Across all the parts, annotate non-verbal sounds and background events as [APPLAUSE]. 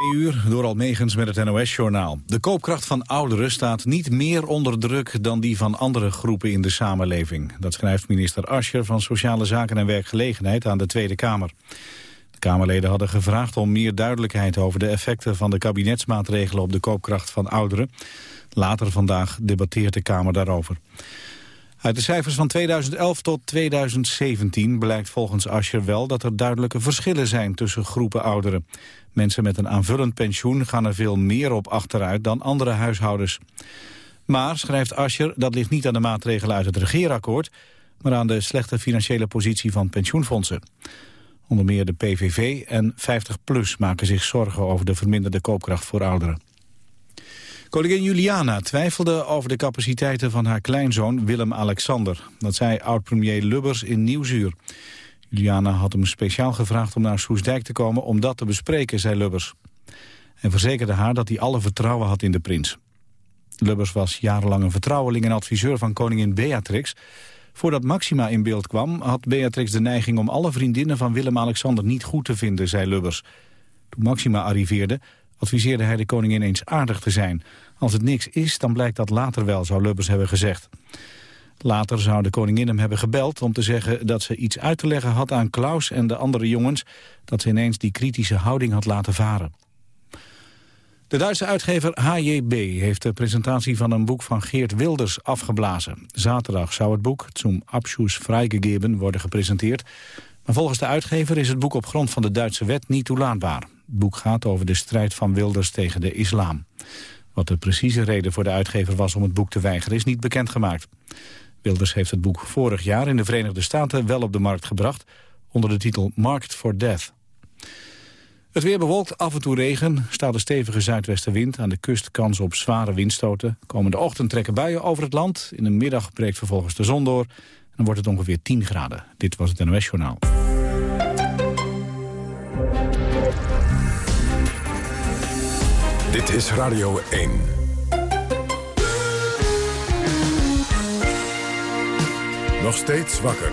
uur door Almegens met het NOS-journaal. De koopkracht van ouderen staat niet meer onder druk dan die van andere groepen in de samenleving. Dat schrijft minister Ascher van Sociale Zaken en Werkgelegenheid aan de Tweede Kamer. De Kamerleden hadden gevraagd om meer duidelijkheid over de effecten van de kabinetsmaatregelen op de koopkracht van ouderen. Later vandaag debatteert de Kamer daarover. Uit de cijfers van 2011 tot 2017 blijkt volgens Ascher wel dat er duidelijke verschillen zijn tussen groepen ouderen. Mensen met een aanvullend pensioen gaan er veel meer op achteruit dan andere huishoudens. Maar, schrijft Ascher, dat ligt niet aan de maatregelen uit het regeerakkoord, maar aan de slechte financiële positie van pensioenfondsen. Onder meer de PVV en 50PLUS maken zich zorgen over de verminderde koopkracht voor ouderen. Koningin Juliana twijfelde over de capaciteiten van haar kleinzoon Willem-Alexander. Dat zei oud-premier Lubbers in Nieuwsuur. Juliana had hem speciaal gevraagd om naar Soesdijk te komen om dat te bespreken, zei Lubbers. En verzekerde haar dat hij alle vertrouwen had in de prins. Lubbers was jarenlang een vertrouweling en adviseur van koningin Beatrix. Voordat Maxima in beeld kwam, had Beatrix de neiging om alle vriendinnen van Willem-Alexander niet goed te vinden, zei Lubbers. Toen Maxima arriveerde, adviseerde hij de koningin eens aardig te zijn. Als het niks is, dan blijkt dat later wel, zou Lubbers hebben gezegd. Later zou de koningin hem hebben gebeld om te zeggen dat ze iets uit te leggen had aan Klaus en de andere jongens, dat ze ineens die kritische houding had laten varen. De Duitse uitgever HJB heeft de presentatie van een boek van Geert Wilders afgeblazen. Zaterdag zou het boek, Zum Abschuss Freigegeben, worden gepresenteerd. Maar volgens de uitgever is het boek op grond van de Duitse wet niet toelaatbaar. Het boek gaat over de strijd van Wilders tegen de islam. Wat de precieze reden voor de uitgever was om het boek te weigeren is niet bekendgemaakt. Wilders heeft het boek vorig jaar in de Verenigde Staten wel op de markt gebracht... onder de titel Marked for Death. Het weer bewolkt, af en toe regen, staat een stevige zuidwestenwind. Aan de kust kans op zware windstoten. Komende ochtend trekken buien over het land. In de middag breekt vervolgens de zon door. En dan wordt het ongeveer 10 graden. Dit was het NOS Journaal. Dit is Radio 1. Nog steeds wakker.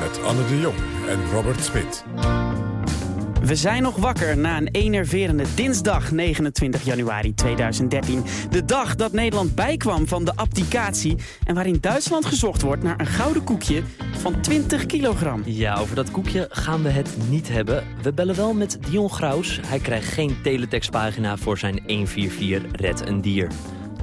Met Anne de Jong en Robert Smit. We zijn nog wakker na een enerverende dinsdag 29 januari 2013. De dag dat Nederland bijkwam van de abdicatie... en waarin Duitsland gezocht wordt naar een gouden koekje van 20 kilogram. Ja, over dat koekje gaan we het niet hebben. We bellen wel met Dion Graus. Hij krijgt geen teletextpagina voor zijn 144 Red een Dier.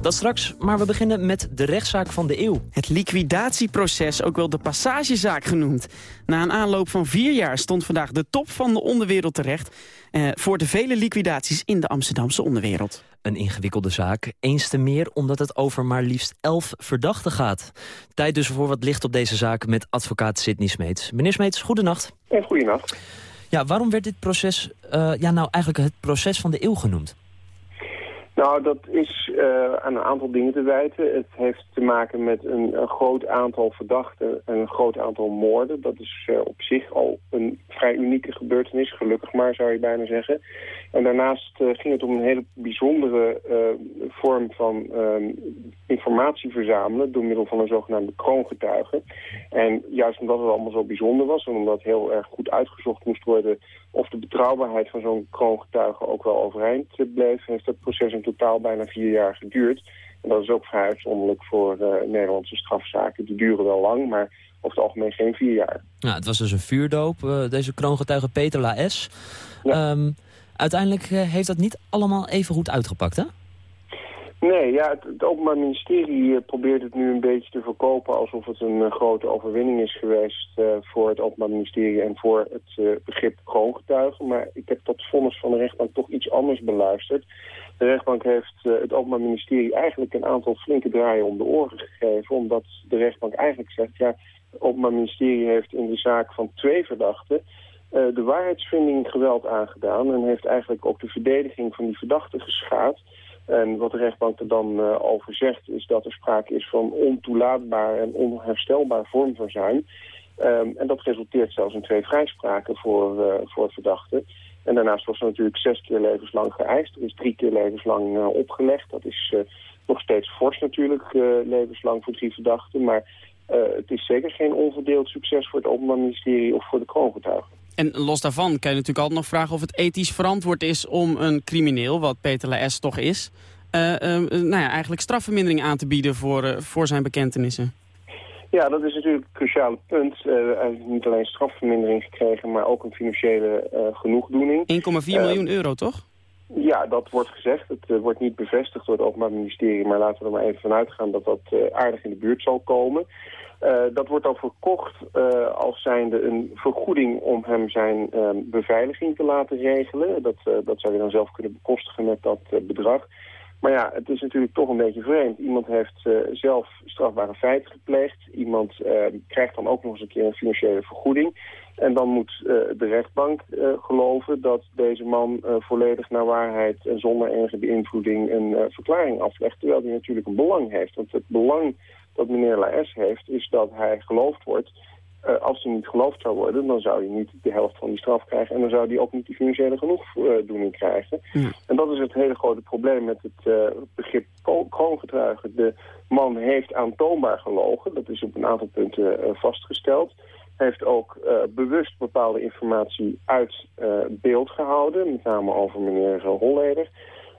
Dat straks, maar we beginnen met de rechtszaak van de eeuw. Het liquidatieproces, ook wel de passagezaak genoemd. Na een aanloop van vier jaar stond vandaag de top van de onderwereld terecht... Eh, voor de vele liquidaties in de Amsterdamse onderwereld. Een ingewikkelde zaak, eens te meer omdat het over maar liefst elf verdachten gaat. Tijd dus voor wat licht op deze zaak met advocaat Sidney Smeets. Meneer Smeets, goedenacht. Ja, goedenacht. Ja, waarom werd dit proces uh, ja, nou eigenlijk het proces van de eeuw genoemd? Nou, dat is uh, aan een aantal dingen te wijten. Het heeft te maken met een, groot aantal verdachten en een groot aantal moorden. Dat is uh, op zich al een vrij unieke gebeurtenis, gelukkig maar zou je bijna zeggen. En daarnaast uh, ging het om een hele bijzondere vorm van ehm, informatie verzamelen door middel van een zogenaamde kroongetuige. En juist omdat het allemaal zo bijzonder was en omdat heel erg goed uitgezocht moest worden of de betrouwbaarheid van zo'n kroongetuige ook wel overeind bleef, heeft het proces in totaal bijna vier jaar geduurd. En dat is ook vrij uitzonderlijk voor uh, Nederlandse strafzaken. Die duren wel lang, maar over het algemeen geen vier jaar. Nou, het was dus een vuurdoop, uh, deze kroongetuige Peter Laes. Ja. Um, uiteindelijk uh, heeft dat niet allemaal even goed uitgepakt, hè? Nee, ja, het, het Openbaar Ministerie probeert het nu een beetje te verkopen alsof het een uh, grote overwinning is geweest voor het Openbaar Ministerie en voor het uh, begrip kroongetuigen. Maar ik heb dat vonnis van de rechtbank toch iets anders beluisterd. De rechtbank heeft het Openbaar Ministerie eigenlijk een aantal flinke draaien om de oren gegeven, omdat de rechtbank eigenlijk zegt, ja, het Openbaar Ministerie heeft in de zaak van twee verdachten de waarheidsvinding geweld aangedaan en heeft eigenlijk ook de verdediging van die verdachten geschaad. En wat de rechtbank er dan uh, over zegt is dat er sprake is van ontoelaatbaar en onherstelbaar vormverzuim. Um, en dat resulteert zelfs in twee vrijspraken voor, uh, voor verdachten. En daarnaast was er natuurlijk zes keer levenslang geëist. Er is drie keer levenslang opgelegd. Dat is nog steeds fors natuurlijk, levenslang voor drie verdachten. Maar het is zeker geen onverdeeld succes voor het Openbaar Ministerie of voor de kroongetuigen. En los daarvan kan je natuurlijk altijd nog vragen of het ethisch verantwoord is om een crimineel, wat Peter Laes toch is, uh, nou ja, eigenlijk strafvermindering aan te bieden voor, voor zijn bekentenissen. Ja, dat is natuurlijk een cruciaal punt. Hij heeft niet alleen strafvermindering gekregen, maar ook een financiële genoegdoening. 1,4 miljoen euro, toch? Ja, dat wordt gezegd. Het wordt niet bevestigd door het Openbaar Ministerie, maar laten we er maar even vanuit gaan dat dat aardig in de buurt zal komen. Dat wordt dan verkocht als zijnde een vergoeding om hem zijn ehm, beveiliging te laten regelen. Dat, dat zou je dan zelf kunnen bekostigen met dat bedrag. Maar ja, het is natuurlijk toch een beetje vreemd. Iemand heeft zelf strafbare feiten gepleegd. Iemand uh, krijgt dan ook nog eens een keer een financiële vergoeding. En dan moet de rechtbank geloven dat deze man volledig naar waarheid en zonder enige beïnvloeding een verklaring aflegt. Terwijl hij natuurlijk een belang heeft. Want het belang dat meneer Laes heeft is dat hij geloofd wordt uh, als hij niet geloofd zou worden, dan zou hij niet de helft van die straf krijgen. En dan zou hij ook niet die financiële genoegdoening krijgen. En dat is het hele grote probleem met het uh, begrip kroongetuigen. De man heeft aantoonbaar gelogen. Dat is op een aantal punten uh, vastgesteld. Heeft ook bewust bepaalde informatie uit beeld gehouden. Met name over meneer Holleder.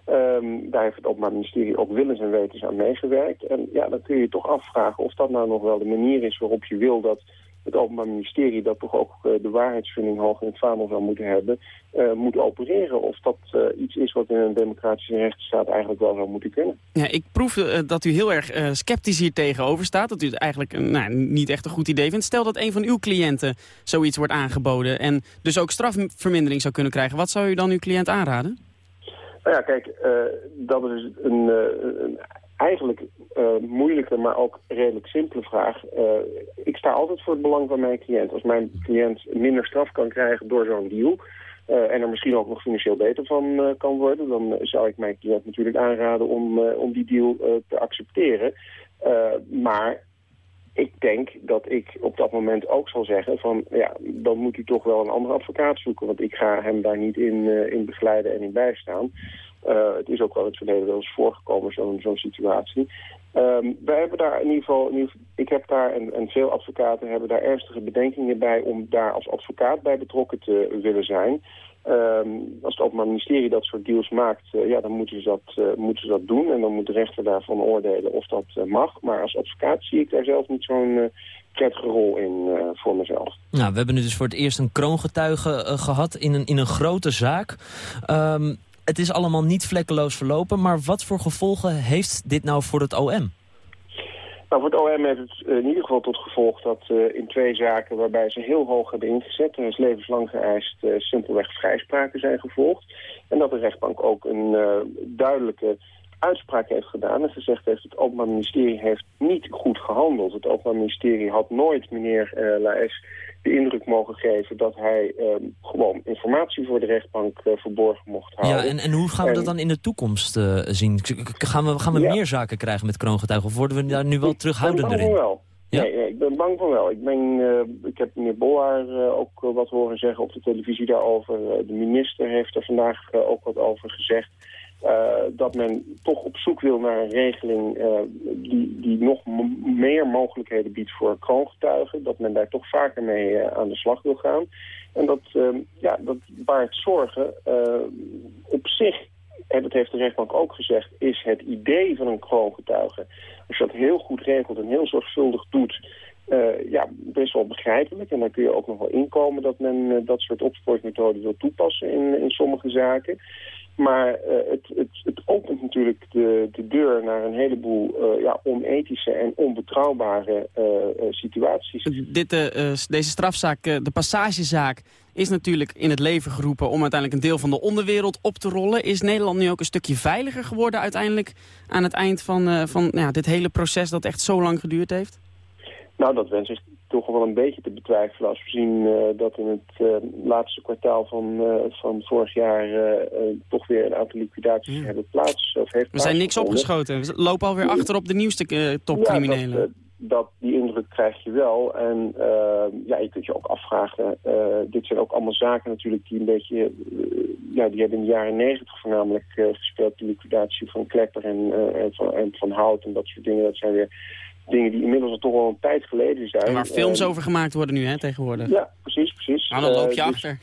Um, daar heeft het Openbaar Ministerie ook willens en wetens aan meegewerkt. En ja, dan kun je je toch afvragen of dat nou nog wel de manier is waarop je wil dat het Openbaar Ministerie, dat toch ook uh, de waarheidsvinding hoog in het vaandel zou moeten hebben, uh, moet opereren. Of dat uh, iets is wat in een democratische rechtsstaat eigenlijk wel zou moeten kunnen. Ja, ik proef dat u heel erg sceptisch hier tegenover staat. Dat u het eigenlijk nou, niet echt een goed idee vindt. Stel dat een van uw cliënten zoiets wordt aangeboden en dus ook strafvermindering zou kunnen krijgen. Wat zou u dan uw cliënt aanraden? Nou ja, kijk, dat is een, een eigenlijk uh, moeilijke, maar ook redelijk simpele vraag. Ik sta altijd voor het belang van mijn cliënt. Als mijn cliënt minder straf kan krijgen door zo'n deal... En er misschien ook nog financieel beter van kan worden... dan zou ik mijn cliënt natuurlijk aanraden om, om die deal te accepteren. maar ik denk dat ik op dat moment ook zal zeggen van... ja, dan moet u toch wel een andere advocaat zoeken... want ik ga hem daar niet in, in begeleiden en in bijstaan. Uh, het is ook wel het verleden wel eens voorgekomen, zo'n zo'n situatie. Um, wij hebben daar in ieder geval, ik heb daar en, veel advocaten hebben daar ernstige bedenkingen bij om daar als advocaat bij betrokken te willen zijn. Um, als het Openbaar Ministerie dat soort deals maakt, uh, ja, dan moeten ze, dat, uh, moeten ze dat doen. En dan moet de rechter daarvan oordelen of dat uh, mag. Maar als advocaat zie ik daar zelf niet zo'n prettige rol in voor mezelf. Nou, we hebben nu dus voor het eerst een kroongetuige gehad in een, in een grote zaak. Um, het is allemaal niet vlekkeloos verlopen, maar wat voor gevolgen heeft dit nou voor het OM? Nou, voor het OM heeft het in ieder geval tot gevolg dat uh, in twee zaken waarbij ze heel hoog hebben ingezet, er is levenslang geëist, uh, simpelweg vrijspraken zijn gevolgd. En dat de rechtbank ook een duidelijke uitspraak heeft gedaan en gezegd heeft het Openbaar Ministerie heeft niet goed gehandeld. Het Openbaar Ministerie had nooit meneer Laes de indruk mogen geven dat hij uh, gewoon informatie voor de rechtbank uh, verborgen mocht houden. Ja, en, en hoe gaan we dat dan in de toekomst uh, zien? Gaan we, gaan we ja. meer zaken krijgen met kroongetuigen of worden we daar nu wel terughoudender in? wel. Ja? Nee, ik ben bang van wel. Ik, ben, ik heb meneer Bolhaar ook wat horen zeggen op de televisie daarover. de minister heeft er vandaag ook wat over gezegd. Uh, dat men toch op zoek wil naar een regeling uh, die, die nog meer mogelijkheden biedt voor kroongetuigen. Dat men daar toch vaker mee uh, aan de slag wil gaan. En dat, ja, dat baart zorgen. op zich, en dat heeft de rechtbank ook gezegd, is het idee van een kroongetuige... als je dat heel goed regelt en heel zorgvuldig doet... ja, best wel begrijpelijk. En dan kun je ook nog wel inkomen dat men dat soort opsporingsmethoden wil toepassen in, in sommige zaken. Maar uh, het, het, het, opent natuurlijk de, de, deur naar een heleboel uh, ja, onethische en onbetrouwbare uh, situaties. Dit, deze strafzaak, de passagezaak, is natuurlijk in het leven geroepen... om uiteindelijk een deel van de onderwereld op te rollen. Is Nederland nu ook een stukje veiliger geworden uiteindelijk... aan het eind van, van nou, dit hele proces dat echt zo lang geduurd heeft? Nou, dat wens ik toch wel een beetje te betwijfelen als we zien uh, dat in het uh, laatste kwartaal van, uh, van vorig jaar toch weer een aantal liquidaties hebben plaats. Of heeft we zijn niks opgeschoten. We lopen alweer achter op de nieuwste topcriminelen. Ja, dat, die indruk krijg je wel. En ja, je kunt je ook afvragen. dit zijn ook allemaal zaken natuurlijk die een beetje... ja, die hebben in de jaren negentig voornamelijk gespeeld. De liquidatie van Klepper en, en, van, en van Hout en dat soort dingen. Dat zijn weer dingen die inmiddels al toch al een tijd geleden zijn. En waar films over gemaakt worden nu, hè, tegenwoordig. Ja, precies, precies. Nou, dan loop je Uh, dus- achter.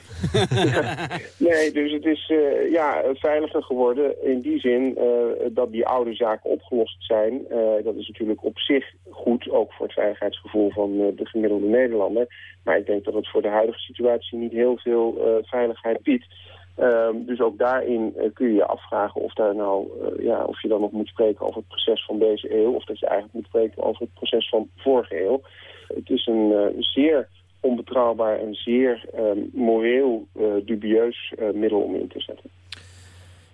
[LAUGHS] Nee, dus het is uh, ja, veiliger geworden in die zin uh, dat die oude zaken opgelost zijn. Dat is natuurlijk op zich goed, ook voor het veiligheidsgevoel van de gemiddelde Nederlander. Maar ik denk dat het voor de huidige situatie niet heel veel veiligheid biedt. Um, dus ook daarin uh, kun je je afvragen of, daar nou, uh, ja, of je dan nog moet spreken over het proces van deze eeuw... of dat je eigenlijk moet spreken over het proces van vorige eeuw. Het is een uh, zeer onbetrouwbaar en zeer moreel dubieus middel om in te zetten.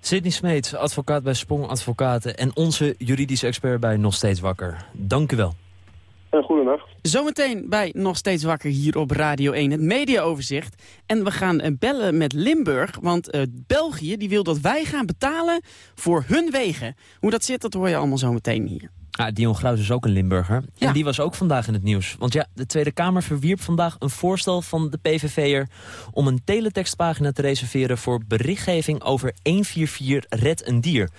Sidney Smeets, advocaat bij Sprong Advocaten... en onze juridische expert bij Nog Steeds Wakker. Dank u wel. Goedenacht. Zometeen bij Nog Steeds Wakker hier op Radio 1 het mediaoverzicht. En we gaan uh, bellen met Limburg, want uh, België die wil dat wij gaan betalen voor hun wegen. Hoe dat zit, dat hoor je allemaal zometeen hier. Ja, Dion Graus is ook een Limburger. Ja. En die was ook vandaag in het nieuws. Want ja, de Tweede Kamer verwierp vandaag een voorstel van de PVV'er... om een teletextpagina te reserveren voor berichtgeving over 144 Red een Dier.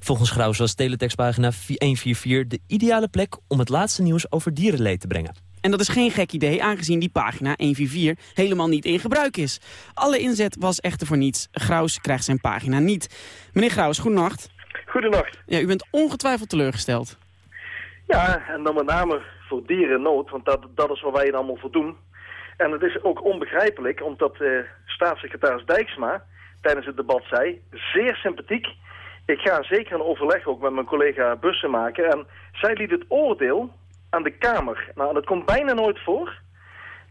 Volgens Graus was teletextpagina 144 de ideale plek om het laatste nieuws over dierenleed te brengen. En dat is geen gek idee, aangezien die pagina 144 helemaal niet in gebruik is. Alle inzet was echter voor niets. Graus krijgt zijn pagina niet. Meneer Graus, goedenacht. Goedenacht. Ja, u bent ongetwijfeld teleurgesteld. Ja, en dan met name voor dierennood, want dat, dat is waar wij het allemaal voor doen. En het is ook onbegrijpelijk, omdat eh, staatssecretaris Dijksma tijdens het debat zei, zeer sympathiek... Ik ga zeker een overleg ook met mijn collega Bussen maken. En zij liet het oordeel aan de Kamer. Nou, dat komt bijna nooit voor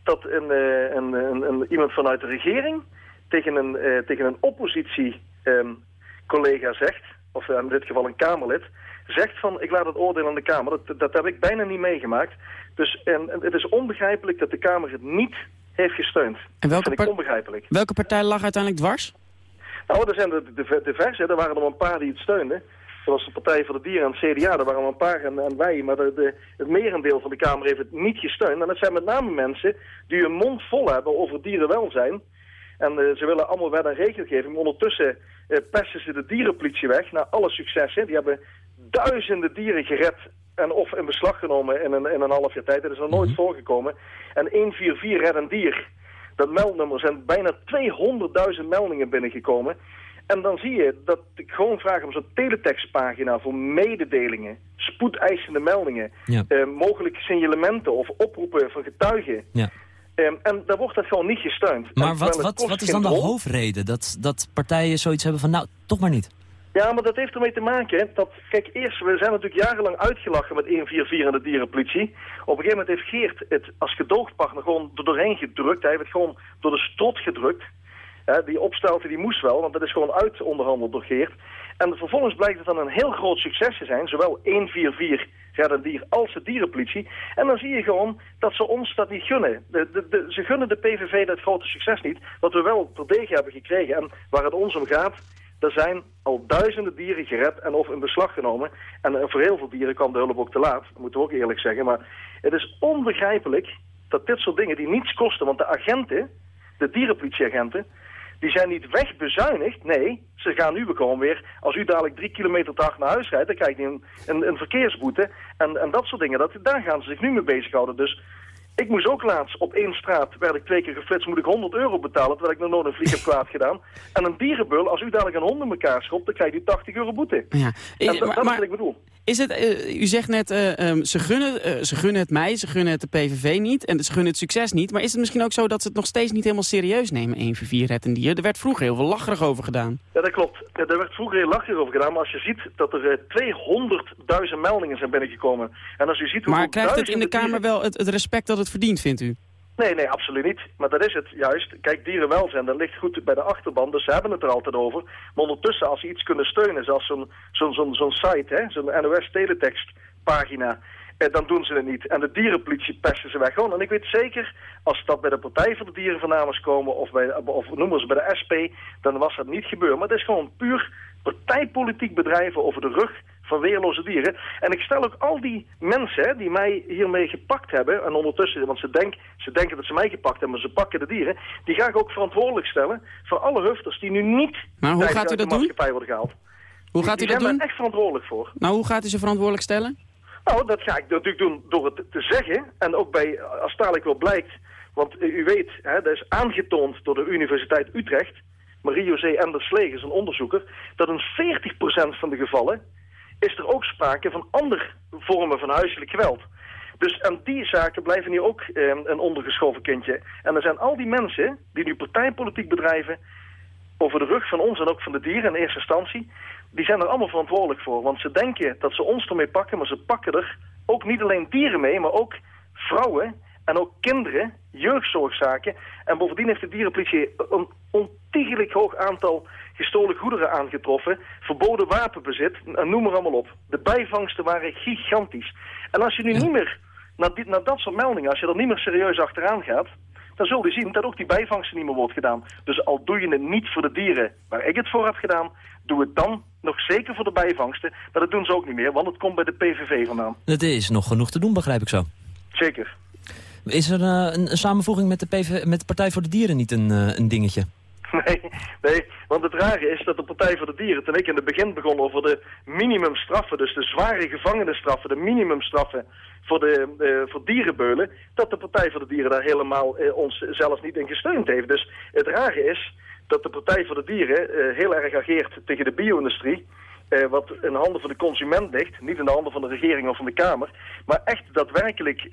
dat een, uh, een, een, iemand vanuit de regering tegen een, uh, tegen een oppositie um, collega zegt, of in dit geval een Kamerlid, zegt van ik laat het oordeel aan de Kamer. Dat, dat heb ik bijna niet meegemaakt. Dus en, en het is onbegrijpelijk dat de Kamer het niet heeft gesteund. En welke, dat vind ik onbegrijpelijk. welke partij lag uiteindelijk dwars? Nou, er zijn de, de, de verse, er waren er een paar die het steunden. Zoals de Partij voor de Dieren en het CDA, er waren er een paar en, en wij. Maar de, de, het merendeel van de Kamer heeft het niet gesteund. En dat zijn met name mensen die hun mond vol hebben over dierenwelzijn. En uh, ze willen allemaal wet en regelgeving. Ondertussen uh, persen ze de dierenpolitie weg naar alle successen. Die hebben duizenden dieren gered en of in beslag genomen in een, in een half jaar tijd. Dat is nog nooit voorgekomen. En 144 red een dier dat meldnummer zijn bijna 200.000 meldingen binnengekomen. En dan zie je dat ik gewoon vraag om zo'n teletextpagina voor mededelingen, spoedeisende meldingen, ja. uh, mogelijke signalementen of oproepen van getuigen. Ja. Um, en daar wordt dat gewoon niet gesteund. Maar wat, wat, wat is dan de hoofdreden dat, dat partijen zoiets hebben van nou, toch maar niet? Ja, maar dat heeft ermee te maken dat, kijk, eerst, we zijn natuurlijk jarenlang uitgelachen met 144 en de dierenpolitie. Op een gegeven moment heeft Geert het als gedoogpartner gewoon er doorheen gedrukt. Hij heeft het gewoon door de strot gedrukt. Die opstelte die moest wel, want dat is gewoon uit onderhandeld door Geert. En vervolgens blijkt het dan een heel groot succes te zijn, zowel 144 Red Dier als de dierenpolitie. En dan zie je gewoon dat ze ons dat niet gunnen. De, de, ze gunnen de PVV dat grote succes niet, wat we wel terdege hebben gekregen. En waar het ons om gaat, er zijn al duizenden dieren gered en of in beslag genomen. En uh, voor heel veel dieren kwam de hulp ook te laat, dat moeten we ook eerlijk zeggen. Maar het is onbegrijpelijk dat dit soort dingen die niets kosten, want de agenten, de dierenpolitieagenten, die zijn niet wegbezuinigd. Nee, ze gaan nu gewoon weer, als u dadelijk drie kilometer te hard naar huis rijdt, dan krijgt u een, een, een verkeersboete. En, en dat soort dingen, dat, daar gaan ze zich nu mee bezighouden. Dus ik moest ook laatst op één straat, werd ik twee keer geflitst, moet ik 100 euro betalen, terwijl ik nog nooit een vlieg heb kwaad gedaan. En een dierenbul, als u dadelijk een hond in elkaar schopt, dan krijgt u 80 euro boete. Ja. En dat, maar, dat is wat ik bedoel. is het, uh, u zegt net, uh, um, ze, gunnen, uh, ze gunnen het mij, ze gunnen het de PVV niet en ze gunnen het succes niet. Maar is het misschien ook zo dat ze het nog steeds niet helemaal serieus nemen, 1 voor 4 red en dier? Er werd vroeger heel veel lacherig over gedaan. Ja, dat klopt. Er werd vroeger heel lacherig over gedaan, maar als je ziet dat er 200.000 meldingen zijn binnengekomen. En als u ziet maar krijgt het in de Kamer wel het, het respect dat het verdient, vindt u? Nee, nee, absoluut niet. Maar dat is het juist. Kijk, dierenwelzijn, dat ligt goed bij de achterban, dus ze hebben het er altijd over. Maar ondertussen, als ze iets kunnen steunen, zoals zo'n zo'n zo'n zo'n site, zo'n NOS-teletextpagina, eh, dan doen ze het niet. En de dierenpolitie persen ze weg gewoon. En ik weet zeker, als dat bij de Partij voor de Dieren was komen, of, bij, of noemen ze bij de SP, dan was dat niet gebeurd. Maar het is gewoon puur partijpolitiek bedrijven over de rug van weerloze dieren. En ik stel ook al die mensen die mij hiermee gepakt hebben... en ondertussen, want ze, denk, ze denken dat ze mij gepakt hebben... maar ze pakken de dieren... die ga ik ook verantwoordelijk stellen... voor alle hufters die nu niet maar hoe gaat u dat de doen? maatschappij worden gehaald. Hoe gaat die u dat zijn doen? daar echt verantwoordelijk voor. Nou, hoe gaat u ze verantwoordelijk stellen? Nou, dat ga ik natuurlijk doen door het te zeggen. En ook bij, als dadelijk wel blijkt, want u weet, hè, dat is aangetoond door de Universiteit Utrecht, Marie-José Enders-Sleeg is een onderzoeker, dat in 40% van de gevallen is er ook sprake van andere vormen van huiselijk geweld. Dus en die zaken blijven hier ook eh, een ondergeschoven kindje. En er zijn al die mensen die nu partijpolitiek bedrijven over de rug van ons en ook van de dieren in eerste instantie, die zijn er allemaal verantwoordelijk voor. Want ze denken dat ze ons ermee pakken, maar ze pakken er ook niet alleen dieren mee, maar ook vrouwen en ook kinderen, jeugdzorgzaken. En bovendien heeft de dierenpolitie een ontiegelijk hoog aantal gestolen goederen aangetroffen, verboden wapenbezit, en noem maar allemaal op. De bijvangsten waren gigantisch. En als je nu niet meer, naar, dit, naar dat soort meldingen, als je er niet meer serieus achteraan gaat, dan zul je zien dat ook die bijvangsten niet meer wordt gedaan. Dus al doe je het niet voor de dieren waar ik het voor heb gedaan, doe het dan nog zeker voor de bijvangsten. Maar dat doen ze ook niet meer, want het komt bij de PVV vandaan. Het is nog genoeg te doen, begrijp ik zo. Zeker. Is er uh, een, samenvoeging met de, PV, met de Partij voor de Dieren niet een, uh, een dingetje? [LAUGHS] Nee, nee, want het rare is dat de Partij voor de Dieren, toen ik in het begin begon over de minimumstraffen, dus de zware gevangenisstraffen, de minimumstraffen voor, de, uh, voor dierenbeulen, dat de Partij voor de Dieren daar helemaal ons zelfs niet in gesteund heeft. Dus het rare is dat de Partij voor de Dieren heel erg ageert tegen de bio-industrie, wat in de handen van de consument ligt, niet in de handen van de regering of van de Kamer, maar echt daadwerkelijk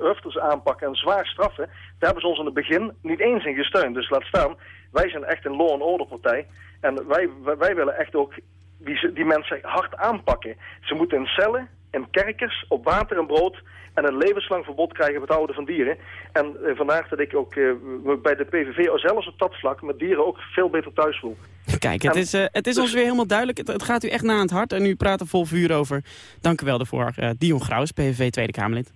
hufters aanpakken en zwaar straffen, daar hebben ze ons in het begin niet eens in gesteund. Dus laat staan, wij zijn echt een law and order partij. En wij, wij, wij willen echt ook die, die mensen hard aanpakken. Ze moeten in cellen, in kerkers, op water en brood en een levenslang verbod krijgen op het houden van dieren. En uh, vandaar dat ik ook uh, bij de PVV zelfs op dat vlak met dieren ook veel beter thuis voel. Kijk, het is, uh, het is dus, ons weer helemaal duidelijk. Het, het, gaat u echt na aan het hart en u praat er vol vuur over. Dank u wel daarvoor, Dion Graus, PVV Tweede Kamerlid.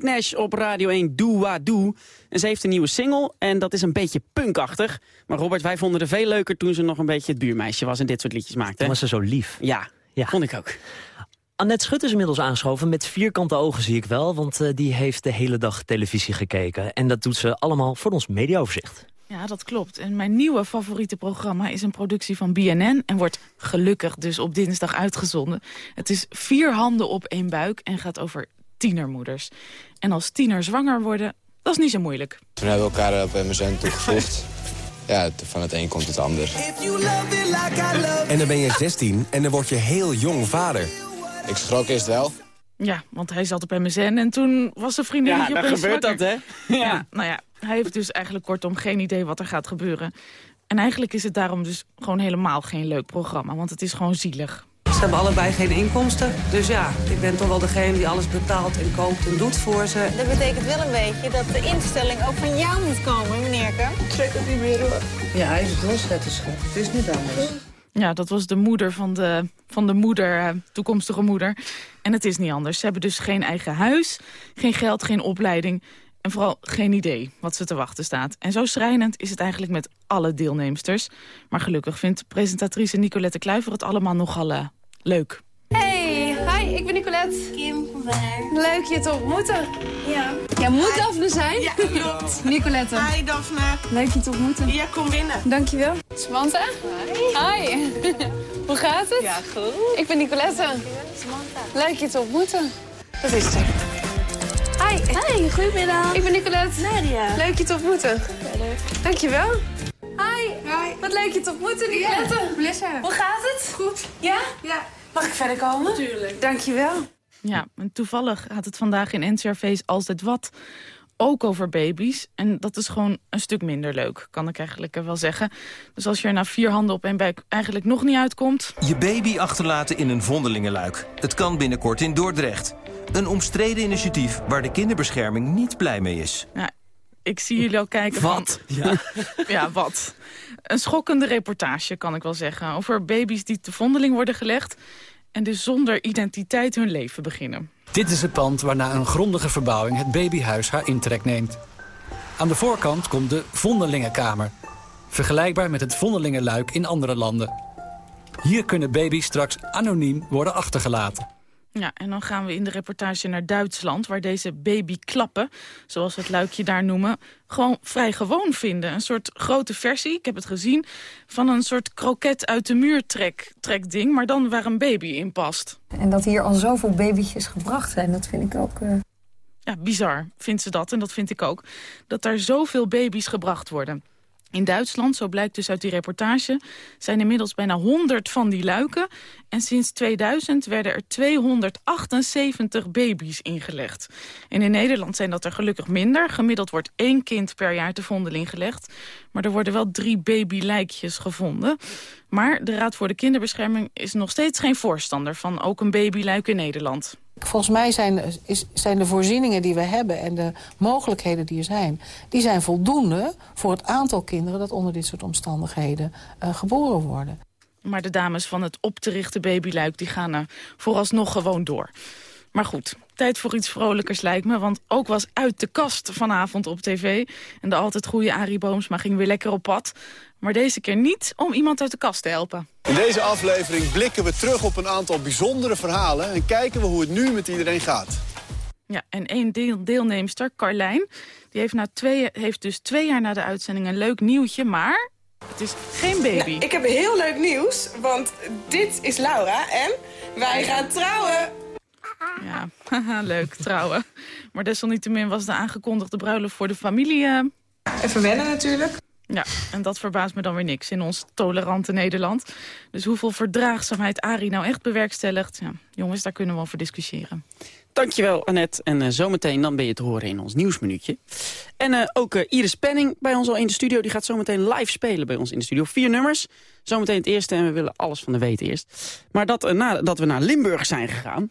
Kate Nash op Radio 1 Doe Wa Doe. En ze heeft een nieuwe single en dat is een beetje punkachtig. Maar Robert, wij vonden het veel leuker toen ze nog een beetje het buurmeisje was... en dit soort liedjes maakte. Toen was ze zo lief. Ja, Ja. vond ik ook. Annette Schut is inmiddels aangeschoven met vierkante ogen zie ik wel. Want eh, die heeft de hele dag televisie gekeken. En dat doet ze allemaal voor ons mediaoverzicht. Ja, dat klopt. En mijn nieuwe favoriete programma is een productie van BNN... en wordt gelukkig dus op dinsdag uitgezonden. Het is vier handen op één buik en gaat over tienermoeders. En als tiener zwanger worden, dat is niet zo moeilijk. Toen hebben we elkaar op MSN toegevoegd. Ja, van het een komt het ander. En dan ben je 16 en dan word je heel jong vader. Ik schrok eerst wel. Ja, want hij zat op MSN en toen was zijn vriendin Ja, dan gebeurt dat, hè? Ja. nou ja, hij heeft dus eigenlijk kortom geen idee wat er gaat gebeuren. En eigenlijk is het daarom dus gewoon helemaal geen leuk programma, want het is gewoon zielig. Ze hebben allebei geen inkomsten. Dus ja, ik ben toch wel degene die alles betaalt en koopt en doet voor ze. Dat betekent wel een beetje dat de instelling ook van jou moet komen, meneerke. Ik trek het niet meer hoor. Ja, hij is schat. Het is niet anders. Ja, dat was de moeder van de, van de moeder, eh, toekomstige moeder. En het is niet anders. Ze hebben dus geen eigen huis, geen geld, geen opleiding... en vooral geen idee wat ze te wachten staat. En zo schrijnend is het eigenlijk met alle deelnemsters. Maar gelukkig vindt presentatrice Nicolette Kluiver het allemaal nogal eh, leuk. Hey, hi, ik ben Nicolette. Kim van Leuk je te ontmoeten. Ja. Jij moet Daphne zijn. Ja, klopt. [LAUGHS] Nicolette. Hi Daphne. Leuk je te ontmoeten. Ja, kom binnen. Dankjewel. Samantha. Hi. Hi. [LAUGHS] Hoe gaat het? Ja, goed. Ik ben Nicolette. Samantha. Leuk je te ontmoeten. Dat is het. Hi. Hi, goedemiddag. Ik ben Nicolette. Nadia. Leuk je te ontmoeten. Dankjewel. Hi. Hi. Wat leuk je te ontmoeten, Nicolette. Melissa. Hoe gaat het? Goed. Ja? Ja. Mag ik verder komen? Tuurlijk. Dankjewel. Ja, en toevallig gaat het vandaag in NCRV's Als het Wat ook over baby's. En dat is gewoon een stuk minder leuk, kan ik eigenlijk wel zeggen. Dus als je er na vier handen op één buik eigenlijk nog niet uitkomt... Je baby achterlaten in een vondelingenluik. Het kan binnenkort in Dordrecht. Een omstreden initiatief waar de kinderbescherming niet blij mee is. Ja, ik zie jullie al kijken Wat? van... [LAUGHS] Ja. ja, wat? Een schokkende reportage, kan ik wel zeggen. Over baby's die te vondeling worden gelegd... en dus zonder identiteit hun leven beginnen. Dit is het pand waarna een grondige verbouwing het babyhuis haar intrek neemt. Aan de voorkant komt de Vondelingenkamer. Vergelijkbaar met het Vondelingenluik in andere landen. Hier kunnen baby's straks anoniem worden achtergelaten. Ja, en dan gaan we in de reportage naar Duitsland... waar deze babyklappen, zoals we het luikje daar noemen... gewoon vrij gewoon vinden. Een soort grote versie, ik heb het gezien... van een soort kroket uit de muur trek, trek ding... maar dan waar een baby in past. En dat hier al zoveel babytjes gebracht zijn, dat vind ik ook... eh, Ja, bizar vindt ze dat, en dat vind ik ook. Dat daar zoveel baby's gebracht worden. In Duitsland, zo blijkt dus uit die reportage... zijn inmiddels bijna 100 van die luiken. En sinds 2000 werden er 278 baby's ingelegd. En in Nederland zijn dat er gelukkig minder. Gemiddeld wordt één kind per jaar te vondeling gelegd. Maar er worden wel drie babylijkjes gevonden. Maar de Raad voor de Kinderbescherming is nog steeds geen voorstander... van ook een babyluik in Nederland. Volgens mij zijn, is, zijn de voorzieningen die we hebben en de mogelijkheden die er zijn... die zijn voldoende voor het aantal kinderen dat onder dit soort omstandigheden eh, geboren worden. Maar de dames van het op te richten babyluik die gaan er vooralsnog gewoon door. Maar goed, tijd voor iets vrolijkers lijkt me. Want ook was uit de kast vanavond op tv. En de altijd goede Arie Boomsma ging weer lekker op pad. Maar deze keer niet om iemand uit de kast te helpen. In deze aflevering blikken we terug op een aantal bijzondere verhalen... en kijken we hoe het nu met iedereen gaat. Ja, en één deel, deelnemster, Carlijn, die heeft, na twee, heeft dus twee jaar na de uitzending een leuk nieuwtje, maar het is geen baby. Nou, ik heb heel leuk nieuws, want dit is Laura en wij gaan trouwen. Ja, haha, leuk, trouwen. Maar desalniettemin was de aangekondigde bruiloft voor de familie... eh, Even wennen natuurlijk. Ja, en dat verbaast me dan weer niks in ons tolerante Nederland. Dus hoeveel verdraagzaamheid Arie nou echt bewerkstelligt... Ja, jongens, daar kunnen we over discussiëren. Dankjewel, Annette. En eh, zometeen dan ben je te horen in ons nieuwsminuutje. En eh, ook eh, Iris Penning bij ons al in de studio. Die gaat zometeen live spelen bij ons in de studio. Vier nummers. Zometeen het eerste en we willen alles van de weten eerst. Maar dat, nadat we naar Limburg zijn gegaan...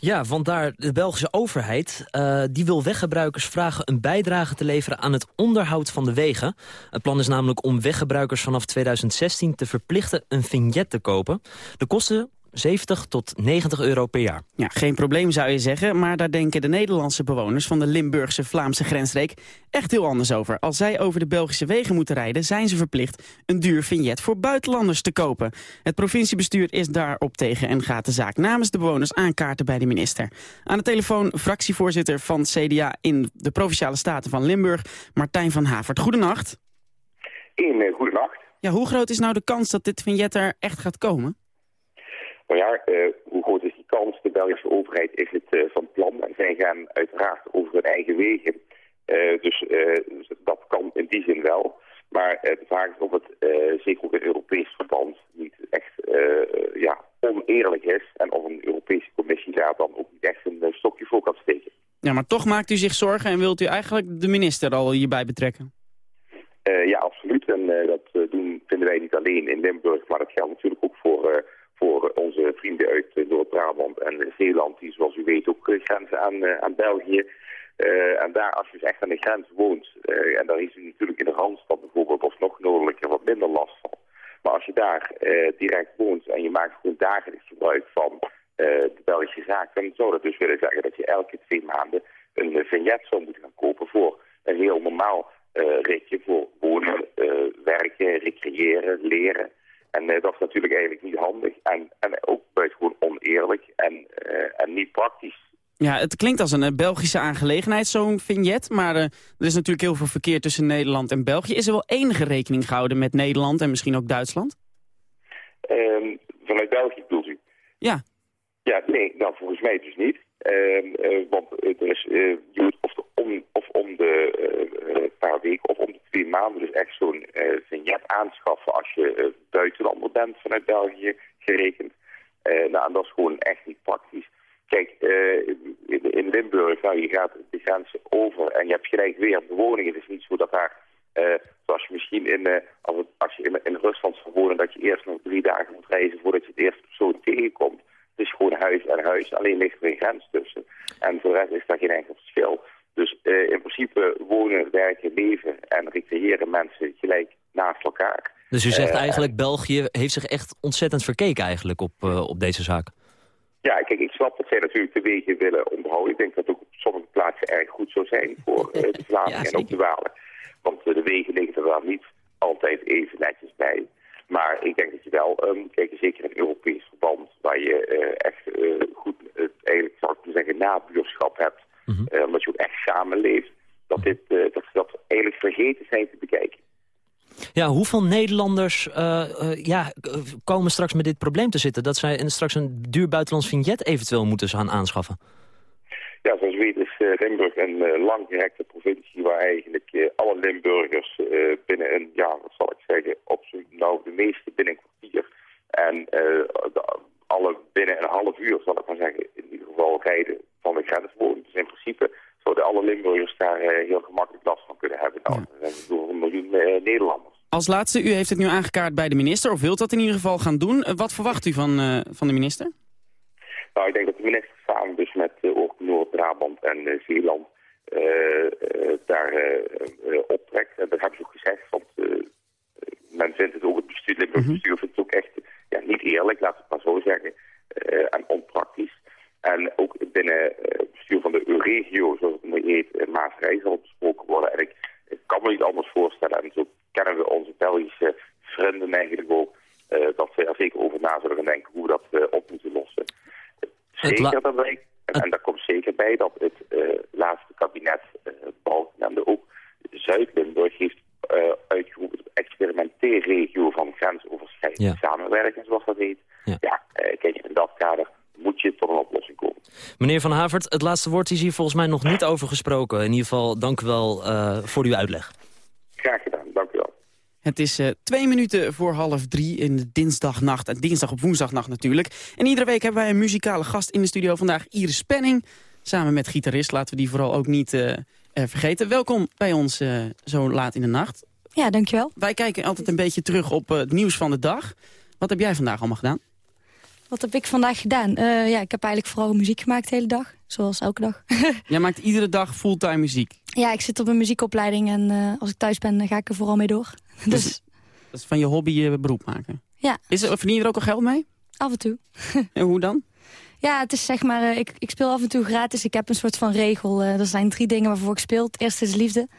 Ja, want daar de Belgische overheid eh, die wil weggebruikers vragen een bijdrage te leveren aan het onderhoud van de wegen. Het plan is namelijk om weggebruikers vanaf 2016 te verplichten een vignet te kopen. De kosten 70 tot 90 euro per jaar. Ja, geen probleem zou je zeggen, maar daar denken de Nederlandse bewoners van de Limburgse Vlaamse grensstreek echt heel anders over. Als zij over de Belgische wegen moeten rijden, zijn ze verplicht een duur vignet voor buitenlanders te kopen. Het provinciebestuur is daarop tegen en gaat de zaak namens de bewoners aankaarten bij de minister. Aan de telefoon fractievoorzitter van CDA in de Provinciale Staten van Limburg, Martijn van Havert. Goedenacht. Een uh. Ja, hoe groot is nou de kans dat dit vignet er echt gaat komen? Nou ja, uh, hoe groot is die kans? De Belgische overheid is het uh, van plan en zij gaan uiteraard over hun eigen wegen. Uh, dus dat kan in die zin wel. Maar de vraag is of het zeker ook in Europees verband niet echt ja, oneerlijk is. En of een Europese commissie daar dan ook niet echt een stokje voor kan steken. Ja, maar toch maakt u zich zorgen en wilt u eigenlijk de minister al hierbij betrekken? ja, absoluut. En dat doen, vinden wij niet alleen in Limburg, maar dat geldt natuurlijk ook voor voor onze vrienden uit Noord-Brabant en Zeeland, die zoals u weet ook grenzen aan, aan België. En daar, als je dus echt aan de grens woont, en daar is u natuurlijk in de Randstad bijvoorbeeld of nog noordelijker wat minder last van. Maar als je daar direct woont en je maakt gewoon dagelijks gebruik van de Belgische zaak, dan zou dat dus willen zeggen dat je elke twee maanden een vignet zou moeten gaan kopen voor een heel normaal ritje voor wonen, werken, recreëren, leren. En uh, dat is natuurlijk eigenlijk niet handig en, en ook buitengewoon oneerlijk en, uh, en niet praktisch. Ja, het klinkt als een uh, Belgische aangelegenheid, zo'n vignet. Maar er is natuurlijk heel veel verkeer tussen Nederland en België. Is er wel enige rekening gehouden met Nederland en misschien ook Duitsland? Um, vanuit België bedoelt u? Ja. Ja, nee, nou volgens mij dus niet. want er is, je moet of, de, om, of om de paar weken of om de twee maanden dus echt zo'n uh, als je uh, buitenlander bent vanuit België gerekend. Uh, nou, dat is gewoon echt niet praktisch. Kijk, in, in, Limburg, nou, je gaat de grens over en je hebt gelijk weer bewoningen. Het is niet zo dat daar, zoals je misschien in, als, je in, Rusland zou wonen, dat je eerst nog drie dagen moet reizen voordat je het eerste persoon tegenkomt. Het is gewoon huis en huis, alleen ligt er een grens tussen. En voor de rest is daar geen enkel verschil. Dus in principe wonen, werken, leven en recreëren mensen gelijk naast elkaar. Dus u zegt uh, eigenlijk België heeft zich echt ontzettend verkeken eigenlijk op, uh, op deze zaak? Ja, kijk, ik snap dat zij natuurlijk de wegen willen onderhouden. Ik denk dat het ook op sommige plaatsen erg goed zou zijn voor de Vlamingen [LAUGHS] ja, en ook de Walen. Want de wegen liggen er wel niet altijd even netjes bij. Maar ik denk dat je wel, um, kijk, zeker in Europees verband, waar je echt goed, eigenlijk zou ik zeggen, nabuurschap hebt. Mm -hmm. uh, omdat je ook echt samenleeft, dat, dit, uh, dat ze dat eigenlijk vergeten zijn te bekijken. Ja, hoeveel Nederlanders uh, ja, komen straks met dit probleem te zitten? Dat zij straks een duur buitenlands vignet eventueel moeten gaan aanschaffen? Ja, zoals weet is Limburg een langgerekte provincie... waar eigenlijk alle Limburgers binnen een, ja, wat zal ik zeggen... op nou de meeste binnen een kwartier... en alle binnen een half uur, zal ik maar zeggen... in ieder geval rijden van de grens. Dus in principe zouden alle Limburgers daar uh, heel gemakkelijk last van kunnen hebben. Nou, ja. door een miljoen uh, Nederlanders. Als laatste, u heeft het nu aangekaart bij de minister, of wilt dat in ieder geval gaan doen. Uh, wat verwacht u van, van de minister? Nou, ik denk dat de minister samen dus met ook Noord-Brabant en Zeeland daar optrekt. En dat hebben ze ook gezegd, want men vindt het ook, het bestuur, het Limburgs bestuur vindt het ook echt ja, niet eerlijk, laat het maar zo zeggen, en onpraktisch. En ook binnen het bestuur van de regio, zoals het nu heet, zal besproken worden. En ik, ik, kan me niet anders voorstellen, en zo kennen we onze Belgische vrienden eigenlijk ook, uh, dat ze er zeker over na zullen denken hoe we dat uh, op moeten lossen. Zeker dat wij, en, en daar komt zeker bij dat het uh, laatste kabinet, Balkenende ook Zuid-Limburg heeft uitgeroepen tot experimenteerregio van grensoverschrijdende ja. samenwerking, zoals dat heet. Ja, ja kijk, in dat kader moet je tot een oplossing komen. Meneer Van Havert, het laatste woord is hier volgens mij nog niet over gesproken. In ieder geval, dank u wel uh, voor uw uitleg. Graag gedaan, dank u wel. Het is uh, twee minuten voor half drie in de dinsdagnacht. En dinsdag op woensdagnacht natuurlijk. En iedere week hebben wij een muzikale gast in de studio. Vandaag Iris Penning, samen met gitarist. Laten we die vooral ook niet uh, vergeten. Welkom bij ons zo laat in de nacht. Ja, dankjewel. Wij kijken altijd een beetje terug op het nieuws van de dag. Wat heb jij vandaag allemaal gedaan? Wat heb ik vandaag gedaan? Uh, ja, ik heb eigenlijk vooral muziek gemaakt de hele dag. Zoals elke dag. [LAUGHS] Jij maakt iedere dag fulltime muziek? Ja, ik zit op een muziekopleiding en uh, als ik thuis ben, dan ga ik er vooral mee door. [LAUGHS] Dus, dus dat is van je hobby je beroep maken? Ja. Is er, verdien je er ook al geld mee? Af en toe. [LAUGHS] en hoe dan? Ja, het is zeg maar, ik, ik speel af en toe gratis. Ik heb een soort van regel. er zijn drie dingen waarvoor ik speel. Het eerste is liefde. Het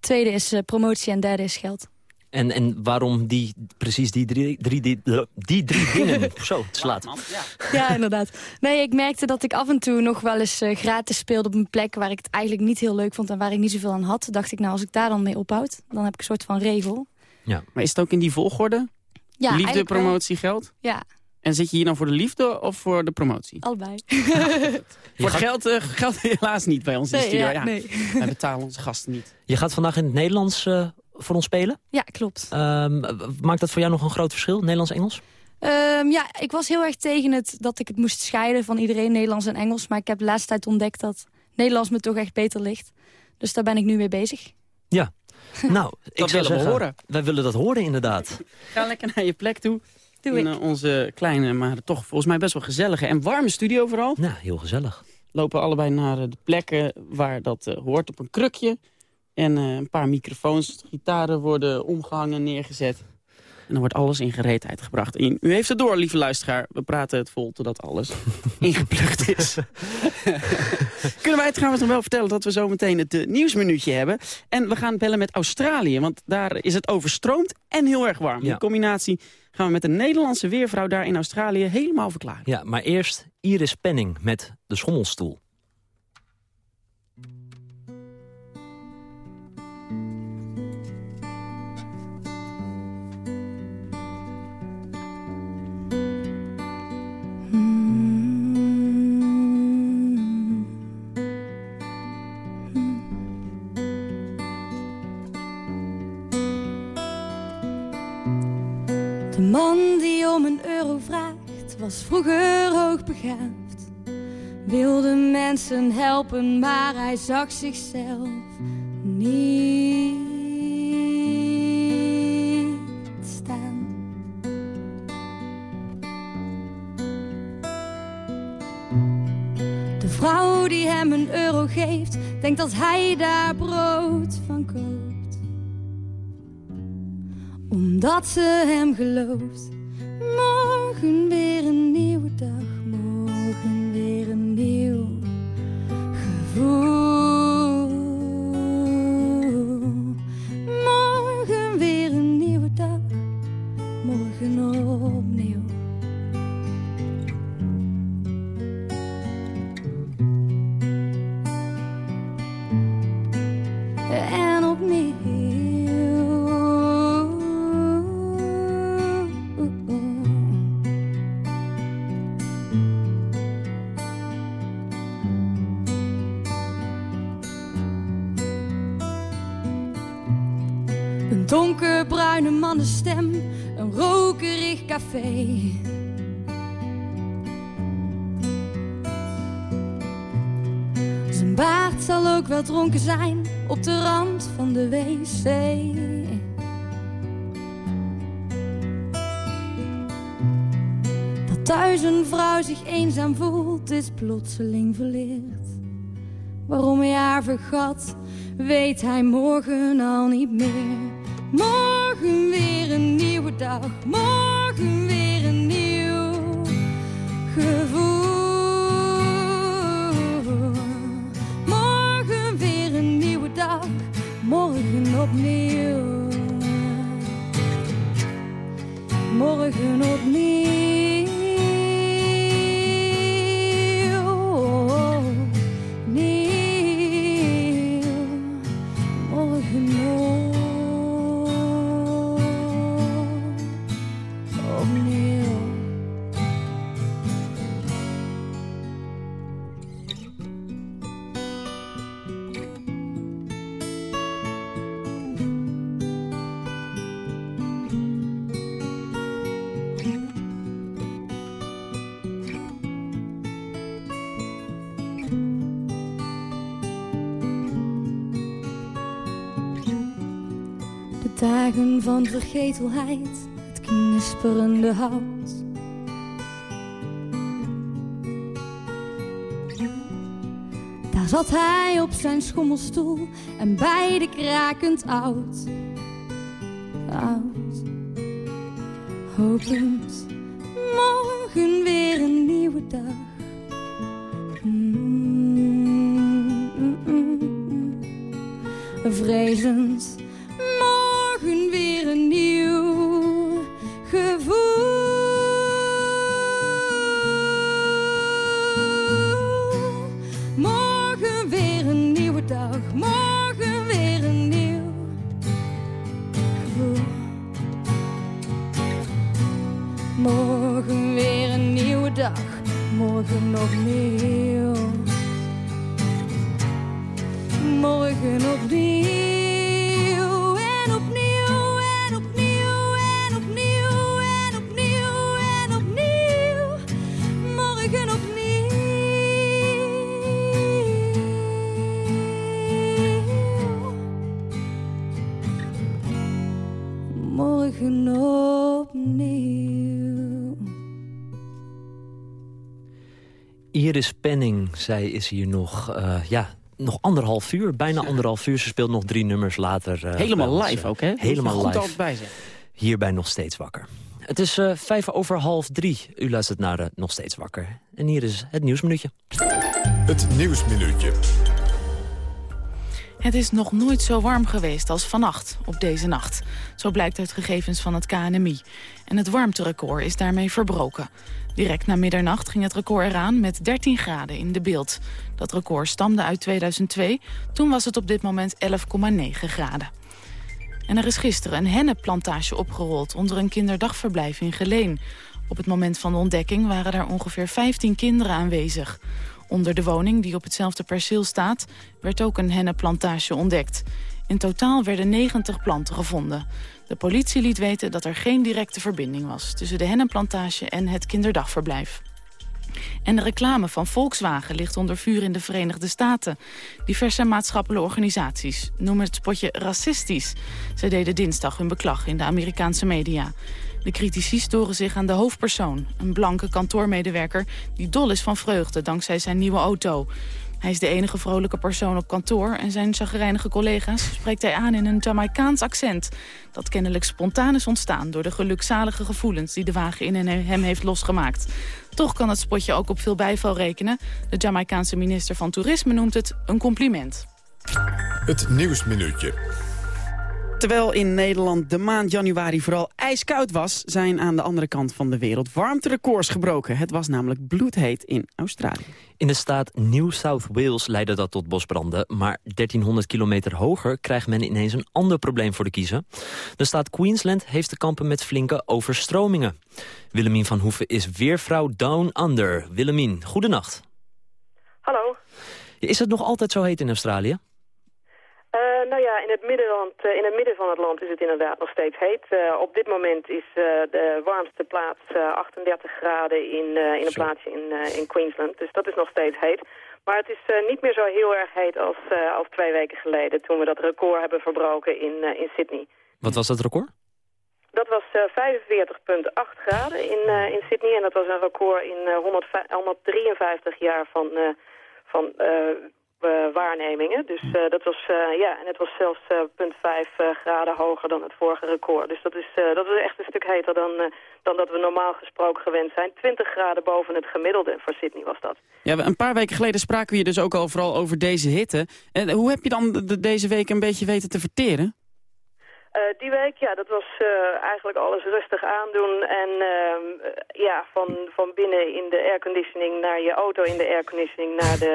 tweede is promotie en derde is geld. En, en waarom die, precies die drie, drie, die, die drie dingen? [LAUGHS] Zo, het slaat. Ja. ja, inderdaad. Nee, ik merkte dat ik af en toe nog wel eens uh, gratis speelde op een plek... waar ik het eigenlijk niet heel leuk vond en waar ik niet zoveel aan had. Dacht ik, nou, als ik daar dan mee ophoud, dan heb ik een soort van regel. Ja. Maar is het ook in die volgorde? Ja, liefde, wel. promotie, geld? Ja, En zit je hier dan voor de liefde of voor de promotie? allebei. [LAUGHS] Voor het geld uh, geldt [LAUGHS] helaas niet bij ons in de studio. ja, Ja, nee. Wij betalen onze gasten niet. Je gaat vandaag in het Nederlands eh, voor ons spelen. Ja, klopt. Ehm, maakt dat voor jou nog een groot verschil, Nederlands-Engels? Ehm, ja, ik was heel erg tegen het dat ik het moest scheiden van iedereen, Nederlands en Engels. Maar ik heb de laatste tijd ontdekt dat Nederlands me toch echt beter ligt. Dus daar ben ik nu mee bezig. Ja. [LAUGHS] Nou, ik we zeggen, horen. Wij willen dat horen, inderdaad. Ga lekker naar je plek toe. Doe in ik. eh, onze kleine, maar toch volgens mij best wel gezellige en warme studio vooral. Nou, heel gezellig. Lopen allebei naar eh, de plekken waar dat eh, hoort op een krukje. En eh, een paar microfoons, gitaren worden omgehangen, neergezet. En dan wordt alles in gereedheid gebracht. En u heeft het door, lieve luisteraar. We praten het vol totdat alles [LAUGHS] ingeplucht is. [LAUGHS] Kunnen wij trouwens nog wel vertellen dat we zo meteen het eh, nieuwsminuutje hebben. En we gaan bellen met Australië, want daar is het overstroomd en heel erg warm. Ja. Die combinatie gaan we met een Nederlandse weervrouw daar in Australië helemaal verklaren. Ja, maar eerst Iris Penning met de schommelstoel. Man die om een euro vraagt, was vroeger hoogbegaafd. Wilde mensen helpen, maar hij zag zichzelf niet staan. De vrouw die hem een euro geeft, denkt dat hij daar brood van koopt omdat ze hem gelooft. Morgen weer een nieuwe dag, café. Zijn baard zal ook wel dronken zijn op de rand van de wc. Dat thuis een vrouw zich eenzaam voelt, is plotseling verleerd. Waarom hij haar vergat, weet hij morgen al niet meer. Morgen weer een nieuwe dag, morgen weer een nieuw gevoel. Morgen weer een nieuwe dag, morgen opnieuw. Morgen opnieuw. Dagen van vergetelheid, het knisperende hout. Daar zat hij op zijn schommelstoel en beide krakend oud. Oud. Hopend, morgen weer een nieuwe dag. Zij is hier nog, eh, ja, nog anderhalf uur. Bijna anderhalf uur. Ze speelt nog drie nummers later. eh, Helemaal live eh, ook, hè? Helemaal goed live. altijd bij zijn. Hierbij nog steeds wakker. Het is eh, vijf over half drie. U luistert naar Nog Steeds Wakker. En hier is het Nieuwsminuutje. Het Nieuwsminuutje. Het is nog nooit zo warm geweest als vannacht, op deze nacht. Zo blijkt uit gegevens van het KNMI. En het warmterecord is daarmee verbroken. Direct na middernacht ging het record eraan met 13 graden in de beeld. Dat record stamde uit 2002. Toen was het op dit moment 11,9 graden. En er is gisteren een hennepplantage opgerold onder een kinderdagverblijf in Geleen. Op het moment van de ontdekking waren daar ongeveer 15 kinderen aanwezig. Onder de woning, die op hetzelfde perceel staat, werd ook een hennepplantage ontdekt. In totaal werden 90 planten gevonden. De politie liet weten dat er geen directe verbinding was... tussen de hennepplantage en het kinderdagverblijf. En de reclame van Volkswagen ligt onder vuur in de Verenigde Staten. Diverse maatschappelijke organisaties noemen het spotje racistisch. Zij deden dinsdag hun beklag in de Amerikaanse media. De critici storen zich aan de hoofdpersoon, een blanke kantoormedewerker... die dol is van vreugde dankzij zijn nieuwe auto. Hij is de enige vrolijke persoon op kantoor... en zijn chagrijnige collega's spreekt hij aan in een Jamaicaans accent... dat kennelijk spontaan is ontstaan door de gelukzalige gevoelens... die de wagen in hem heeft losgemaakt. Toch kan het spotje ook op veel bijval rekenen. De Jamaicaanse minister van Toerisme noemt het een compliment. Het Nieuwsminuutje. Terwijl in Nederland de maand januari vooral ijskoud was... zijn aan de andere kant van de wereld warmterecords gebroken. Het was namelijk bloedheet in Australië. In de staat New South Wales leidde dat tot bosbranden... maar 1300 kilometer hoger krijgt men ineens een ander probleem voor de kiezer. De staat Queensland heeft te kampen met flinke overstromingen. Willemien van Hoeven is weervrouw Down Under. Willemien, goedenacht. Hallo. Is het nog altijd zo heet in Australië? Eh, nou ja, in het, middenland, eh, in het midden van het land is het inderdaad nog steeds heet. Eh, op dit moment is de warmste plaats eh, 38 graden in, in een plaatsje in, in Queensland. Dus dat is nog steeds heet. Maar het is niet meer zo heel erg heet als, als twee weken geleden... toen we dat record hebben verbroken in, in Sydney. Wat was dat record? Dat was eh 45,8 graden in, in Sydney. En dat was een record in eh, 105 153 jaar van, van waarnemingen. Dus eh, dat was, eh, ja, en het was zelfs eh 0,5 eh, graden hoger dan het vorige record. Dus dat is, dat is echt een stuk heter dan, dan dat we normaal gesproken gewend zijn. 20 graden boven het gemiddelde voor Sydney was dat. Ja, een paar weken geleden spraken we je dus ook al vooral over deze hitte. En hoe heb je dan de- deze week een beetje weten te verteren? Eh, die week, ja, dat was eh, eigenlijk alles rustig aandoen. En ehm, eh, ja, van, van binnen in de airconditioning naar je auto in de airconditioning... naar de,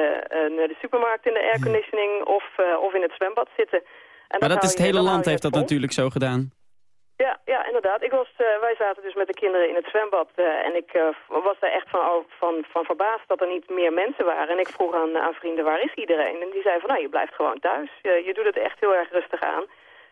naar de supermarkt in de airconditioning of, of in het zwembad zitten. En maar dat is het je- hele land heeft dat vol. natuurlijk zo gedaan. Ja, ja, inderdaad. Ik was, wij zaten dus met de kinderen in het zwembad en ik was daar echt van, van, van verbaasd dat er niet meer mensen waren. En ik vroeg aan, aan vrienden, waar is iedereen? En die zeiden van, nou, je blijft gewoon thuis. Je doet het echt heel erg rustig aan.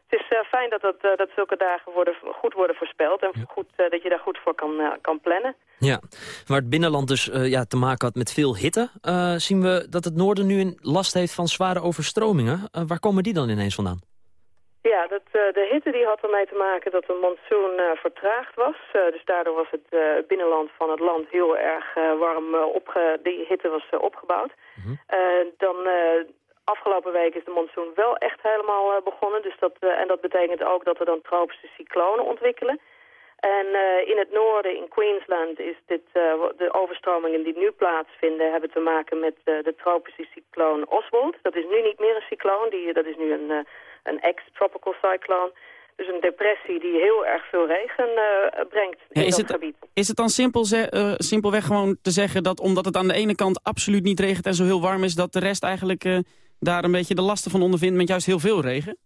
Het is eh, fijn dat, dat, eh, dat zulke dagen worden, goed worden voorspeld en goed, eh, dat je daar goed voor kan, kan plannen. Ja, waar het binnenland dus ja, te maken had met veel hitte... zien we dat het noorden nu een last heeft van zware overstromingen. Waar komen die dan ineens vandaan? Ja, dat, de hitte die had ermee te maken dat de monsoon vertraagd was. Dus daardoor was het binnenland van het land heel erg warm opge... Die hitte was opgebouwd. Eh, dan afgelopen week is de monsoon wel echt helemaal eh, begonnen. Dus dat, eh, en dat betekent ook dat er dan tropische cyclonen ontwikkelen. En eh, in het noorden, in Queensland, is dit, de overstromingen die nu plaatsvinden... hebben te maken met de tropische cycloon Oswald. Dat is nu niet meer een cycloon, die, dat is nu een, een ex-tropical cyclone. Dus een depressie die heel erg veel regen brengt in Ja, is, dat het, gebied. is het dan simpel simpelweg gewoon te zeggen dat omdat het aan de ene kant absoluut niet regent en zo heel warm is... dat de rest eigenlijk daar een beetje de lasten van ondervindt met juist heel veel regen?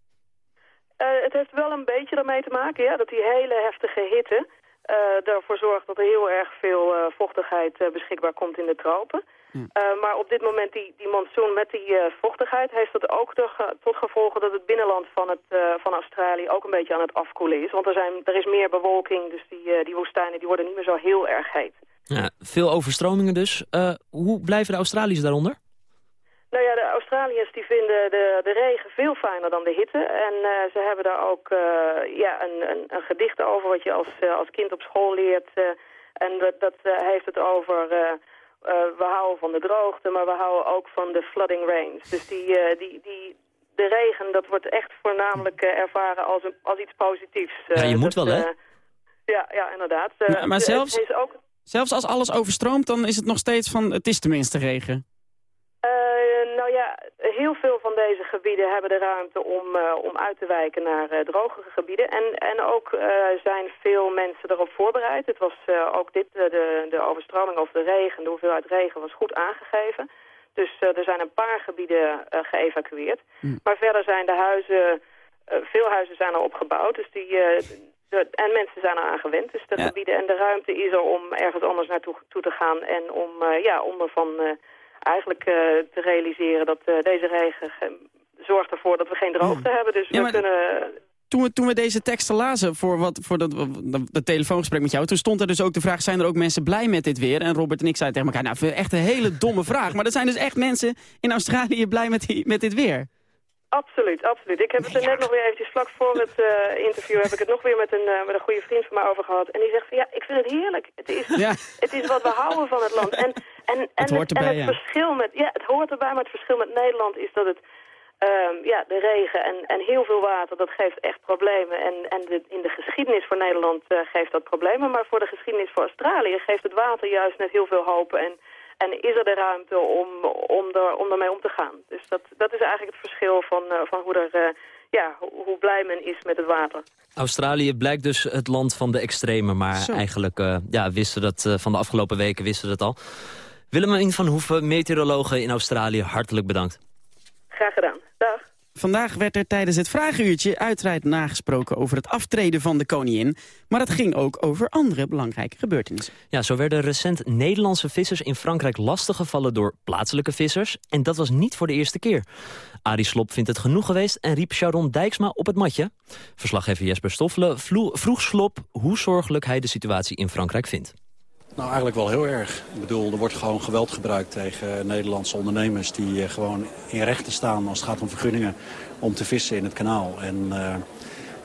Eh, het heeft wel een beetje ermee te maken, ja, dat die hele heftige hitte... eh, ervoor zorgt dat er heel erg veel eh, vochtigheid eh, beschikbaar komt in de tropen. Eh, maar op dit moment, die, die monsoon met die eh, vochtigheid, heeft dat ook tot, ge- tot gevolg dat het binnenland van, het, eh, van Australië ook een beetje aan het afkoelen is. Want er, zijn, er is meer bewolking, dus die, eh, die woestijnen die worden niet meer zo heel erg heet. Ja, veel overstromingen dus. Eh, hoe blijven de Australiërs daaronder? Nou ja, de Australiërs die vinden de, de regen veel fijner dan de hitte. En eh, ze hebben daar ook eh, ja, een, een, een gedicht over wat je als, eh, als kind op school leert. eh, en dat, dat heeft het over... eh, eh, we houden van de droogte, maar we houden ook van de flooding rains. Dus die, eh, die, die, de regen, dat wordt echt voornamelijk eh, ervaren als, een, als iets positiefs. Ja, je moet dat, wel, hè? ja, ja, inderdaad. Eh, Maar- zelfs- is ook, Zelfs als alles overstroomt, dan is het nog steeds van, het is tenminste regen. Eh, nou ja, heel veel van deze gebieden hebben de ruimte om, eh, om uit te wijken naar eh, drogere gebieden. En, en ook zijn veel mensen erop voorbereid. Het was ook dit, de, de overstroming of de regen, de hoeveelheid regen was goed aangegeven. Dus er zijn een paar gebieden geëvacueerd. Maar verder zijn de huizen, veel huizen zijn al opgebouwd. Dus die, en mensen zijn er aan gewend. Dus de gebieden en de ruimte is er om ergens anders naartoe toe te gaan. En om, ja, om ervan eh, eigenlijk eh, te realiseren dat eh, deze regen ge- zorgt ervoor dat we geen droogte hebben. Dus Ja, we kunnen... Toen we, toen we deze teksten lazen voor, wat, voor dat, dat, dat telefoongesprek met jou... toen stond er dus ook de vraag, zijn er ook mensen blij met dit weer? En Robert en ik zeiden tegen elkaar, nou, echt een hele domme vraag. Maar er zijn dus echt mensen in Australië blij met, die, met dit weer. Absoluut, absoluut. Ik heb het er net nog weer eventjes vlak voor het eh, interview... heb ik het nog weer met een, eh, met een goede vriend van mij over gehad. En die zegt van ja, ik vind het heerlijk. Het is, Ja. het is wat we houden van het land. En, en, en hoort en erbij, het ja. verschil met... Ja, het hoort erbij, maar het verschil met Nederland is dat het... ehm, ja, de regen en, en heel veel water, dat geeft echt problemen. En, en de, in de geschiedenis voor Nederland eh, geeft dat problemen. Maar voor de geschiedenis voor Australië geeft het water juist net heel veel hoop. En, en is er de ruimte om, om, er, om ermee om te gaan. Dus dat, dat is eigenlijk het verschil van, eh, van hoe, er, eh, ja, hoe, blij men is met het water. Australië blijkt dus het land van de extreme. Maar Zo. eigenlijk eh, ja, wisten we dat eh, van de afgelopen weken wisten we dat al. Willemijn van Hoeven, meteorologen in Australië, hartelijk bedankt. Graag gedaan. Dag. Vandaag werd er tijdens het vragenuurtje uiteraard nagesproken over het aftreden van de koningin. Maar het ging ook over andere belangrijke gebeurtenissen. Ja, zo werden recent Nederlandse vissers in Frankrijk lastiggevallen door plaatselijke vissers. En dat was niet voor de eerste keer. Arie Slop vindt het genoeg geweest en riep Sharon Dijksma op het matje. Verslaggever Jesper Stoffelen vroeg Slop hoe zorgelijk hij de situatie in Frankrijk vindt. Nou, eigenlijk wel heel erg. Ik bedoel, er wordt gewoon geweld gebruikt tegen Nederlandse ondernemers... die eh, gewoon in rechten staan als het gaat om vergunningen om te vissen in het kanaal. En eh,